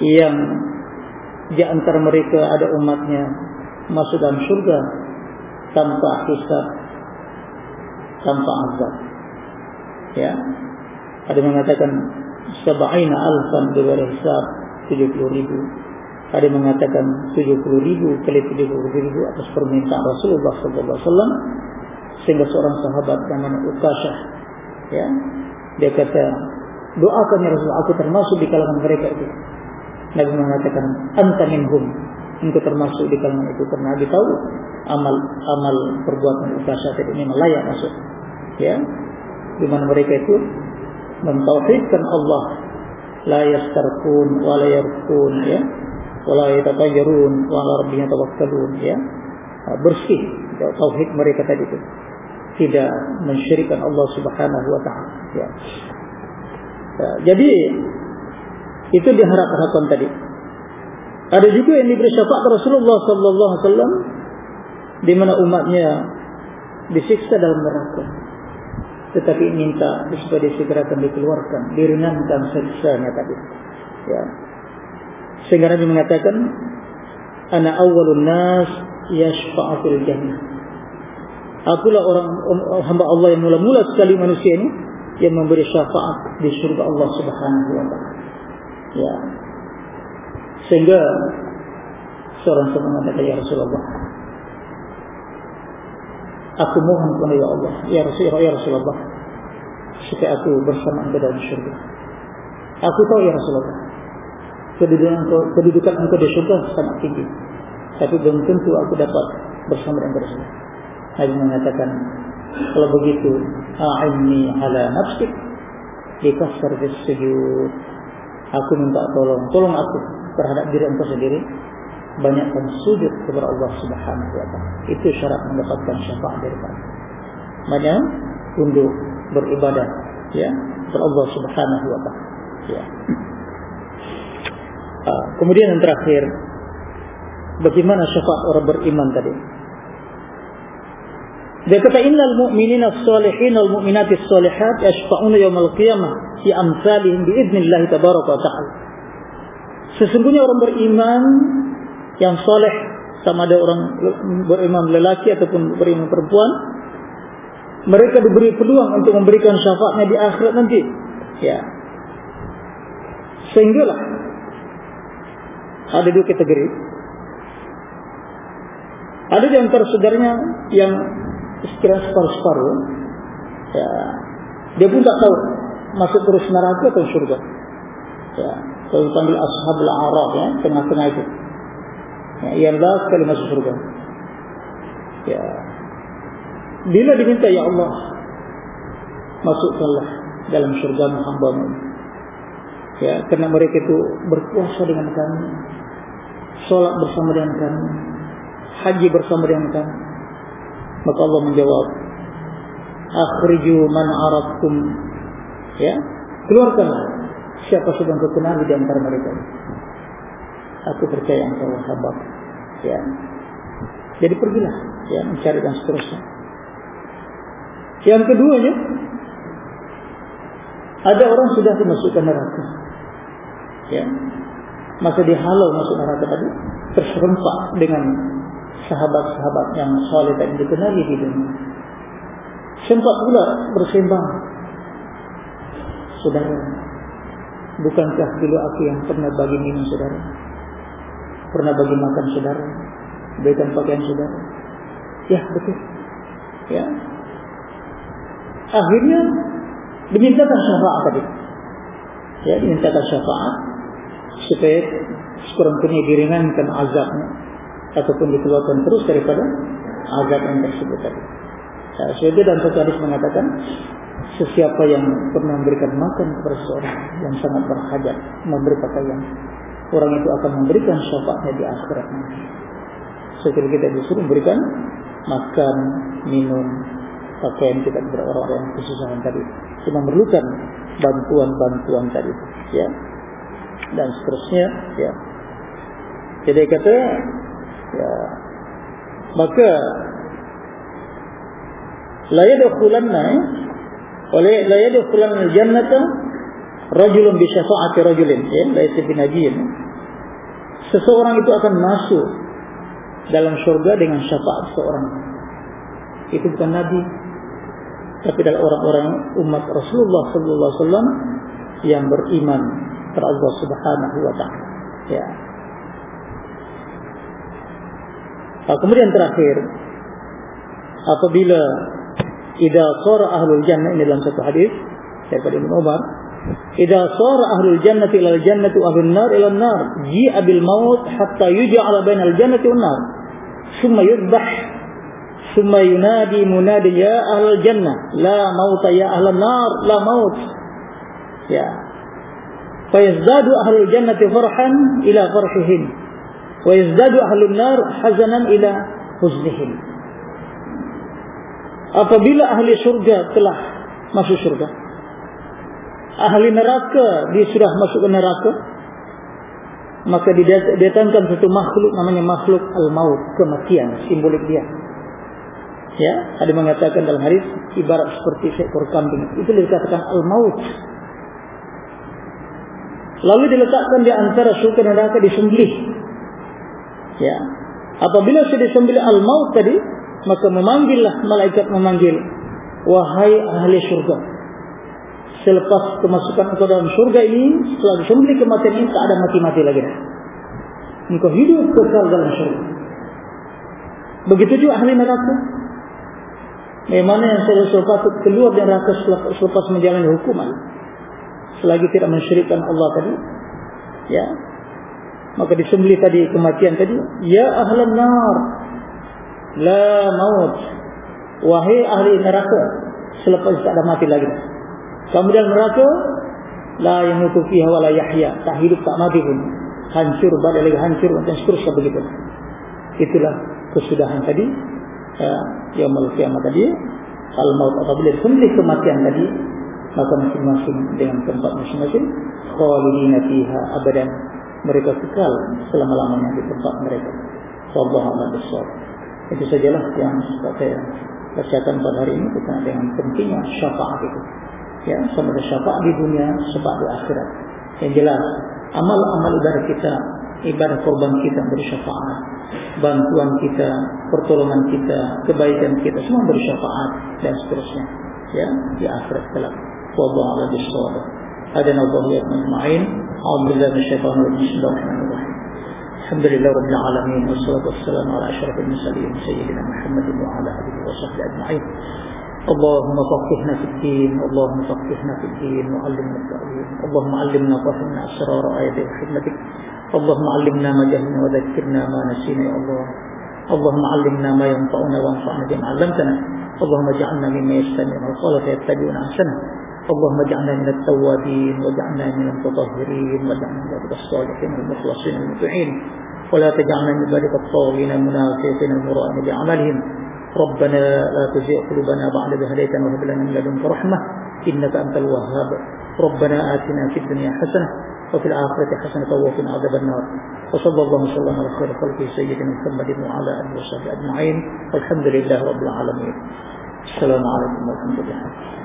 yang di antara mereka ada umatnya masuk dalam surga tanpa hisab tanpa azab ya. Ada yang mengatakan sab'ina alfan bighairi hisab 70 ribu. Ada yang mengatakan 70 ribu kali 70 ribu atas permintaan Rasulullah wasallam. Sehingga seorang sahabat namanya Ukashah ya dia kata doakan ya Rasulullah aku termasuk di kalangan mereka itu. Nabi mengatakan anta minhum engkau termasuk di kalangan itu. Karena dia tahu amal amal perbuatan Ukashah itu memang layak masuk. Ya. Di mana mereka itu mentauhidkan Allah. La yastarqun wa la yarqun ya. Wa la yatatayyarun wa la rabbihim tawakkalun ya. Bersih ya, tauhid mereka tadi itu. Tidak mensyirikkan Allah Subhanahu wa taala ya. ya jadi itu diharap-harapkan tadi ada juga yang diberi syafaat Rasulullah sallallahu alaihi wasallam di mana umatnya disiksa dalam neraka. Tetapi minta supaya disegerakan dikeluarkan diringankan siksanya tadi. Ya. Sehingga Nabi mengatakan ana awwalun nas yashfa'u fil jannah. Akulah orang hamba Allah yang mula-mula sekali manusia ini yang memberi syafaat di surga Allah Subhanahu wa taala. Ya sehingga seorang sama mengatakan ya Rasulullah Aku mohon kepada ya Allah, ya Rasulullah, ya Rasulullah, supaya aku bersama engkau dalam syurga. Aku tahu ya Rasulullah, kedudukan engkau, kedudukan engkau di syurga sangat tinggi. Tapi belum tentu aku dapat bersama dengan Rasulullah. Nabi mengatakan, kalau begitu, a'inni ala nafsik, dikasar sujud. Aku minta tolong, tolong aku terhadap diri engkau sendiri, banyakkan sujud kepada Allah Subhanahu wa taala. Itu syarat mendapatkan syafaat dari Allah. Banyak untuk beribadah ya kepada Allah Subhanahu wa taala. Ya. Uh, kemudian yang terakhir bagaimana syafaat orang beriman tadi? Dia kata innal mu'minina as-salihin wal mu'minati as-salihat yashfa'una yawmal qiyamah fi amsalihim bi idznillah tabaraka wa ta'ala. Sesungguhnya orang beriman yang soleh sama ada orang beriman lelaki ataupun beriman perempuan mereka diberi peluang untuk memberikan syafaatnya di akhirat nanti. Ya. Sehinggalah ada dua kategori. Ada di antara saudaranya yang sekiranya separuh-separuh ya dia pun tak tahu masuk terus neraka atau syurga. Ya kalau panggil ashabul araf ya tengah-tengah itu ya, yang lah sekali masuk surga. Ya. Bila diminta ya Allah masukkanlah dalam surga hamba-Mu. Ya, karena mereka itu berpuasa dengan kami, solat bersama dengan kami, haji bersama dengan kami. Maka Allah menjawab, "Akhriju man arabtum." Ya, keluarkanlah siapa sedang kau kenali di antara mereka aku percaya engkau hamba ya. Jadi pergilah ya mencari dan seterusnya. Yang keduanya ada orang sudah dimasukkan neraka. Ya. Masa dihalau masuk neraka tadi terserempak dengan sahabat-sahabat yang soleh tadi dikenali di dunia. Sempat pula bersembang. Saudara bukankah dulu aku yang pernah bagi minum saudara pernah bagi makan saudara, berikan pakaian saudara. Ya, betul. Ya. Akhirnya dimintakan syafaat tadi. Ya, dimintakan syafaat supaya sekurang-kurangnya diringankan azabnya ataupun dikeluarkan terus daripada azab yang tersebut tadi. Ya, itu dalam satu hadis mengatakan sesiapa yang pernah memberikan makan kepada seorang yang sangat berhajat memberi pakaian orang itu akan memberikan syafaatnya di akhirat nanti. Setelah kita disuruh memberikan makan, minum, pakaian kita kepada orang-orang yang kesusahan tadi. Cuma memerlukan bantuan-bantuan tadi. Ya. Dan seterusnya. Ya. Jadi kata, ya, maka la yadkhulanna oleh la yadkhulanna al-jannata rajulun bi syafa'ati rajulin. Ya laysa binajiyin seseorang itu akan masuk dalam syurga dengan syafaat seorang. Itu bukan nabi tapi adalah orang-orang umat Rasulullah sallallahu alaihi wasallam yang beriman kepada Allah Subhanahu wa taala. Ya. Nah, kemudian terakhir apabila idza qara ahlul jannah ini dalam satu hadis daripada Ibnu Umar idza qara ahlul jannati ila jannati wa ahlun nar ila nar ji'a bil maut hatta yuj'ala bainal jannati wan nar thumma yudbah thumma yunadi munadi ya ahlul jannah la mauta ya ahlun nar la maut ya fayazdadu ahlul jannati farhan ila farhihim wa yazdadu ahlun nar hazanan ila huznihim apabila ahli surga telah masuk surga ahli neraka dia sudah masuk ke neraka maka didatangkan satu makhluk namanya makhluk al-maut kematian simbolik dia. Ya ada mengatakan dalam hadis ibarat seperti seekor kambing. Itu dikatakan al-maut. Lalu diletakkan di antara surga neraka disembelih. Ya. Apabila sudah disembelih al-maut tadi, maka memanggillah malaikat memanggil wahai ahli syurga. Selepas kemasukan ke dalam syurga ini, setelah disembelih kematian ini tak ada mati-mati lagi. Engkau hidup kekal dalam syurga. Begitu juga ahli neraka. Bagaimana yang selepas keluar dari neraka selepas menjalani hukuman. Selagi tidak mensyirikkan Allah tadi. Ya, maka disembelih tadi kematian tadi ya ahlan nar la maut. Wahai ahli neraka selepas tak ada mati lagi. Kamu dalam neraka la yamutu fiha wa la yahya. Tak hidup tak mati pun. Hancur badai lagi hancur dan seterusnya begitu. Itulah kesudahan tadi ya, yang kiamat tadi. Al maut apabila disembelih kematian tadi maka masing-masing dengan tempat masing-masing khalidina fiha abadan. Mereka kekal selama-lamanya di tempat mereka. Wallahu a'lam bishawab. Itu sajalah yang saya bacakan pada hari ini tentang dengan pentingnya syafaat itu. Ya, sama ada syafaat di dunia, syafaat di akhirat. Yang jelas, amal-amal ibadah kita, ibadah korban kita beri syafaat, bantuan kita, pertolongan kita, kebaikan kita semua beri syafaat dan seterusnya. Ya, di akhirat kelak. Wallahu a'lam bishawab. Adana Allah ya majma'in. أعوذ بالله من الشيطان الرجيم بسم الله الرحمن الرحيم الحمد لله رب العالمين والصلاة والسلام على أشرف المرسلين سيدنا محمد وعلى آله وصحبه أجمعين. اللهم فقهنا في الدين اللهم فقهنا في الدين وعلمنا التأويل اللهم علمنا فهمنا أسرار آيات حكمتك. اللهم علمنا ما جهلنا وذكرنا ما نسينا يا الله. اللهم علمنا ما ينفعنا وانفعنا بما علمتنا. اللهم اجعلنا مما يستمعون القول فيتبعون أحسنه. اللهم اجعلنا من التوابين واجعلنا من المتطهرين واجعلنا من عباد الصالحين المخلصين المطيعين ولا تجعلنا من عبادك الطاغين المنافقين المرائين بعملهم. ربنا لا تزغ قلوبنا بعد إذ هديتنا وهب لنا من لدنك رحمة إنك أنت الوهاب. ربنا آتنا في الدنيا حسنة وفي الآخرة حسنة وقنا عذاب النار. وصلى الله وسلم على خير خلقه سيدنا محمد وعلى آله وصحبه أجمعين. والحمد لله رب العالمين. السلام عليكم ورحمة الله.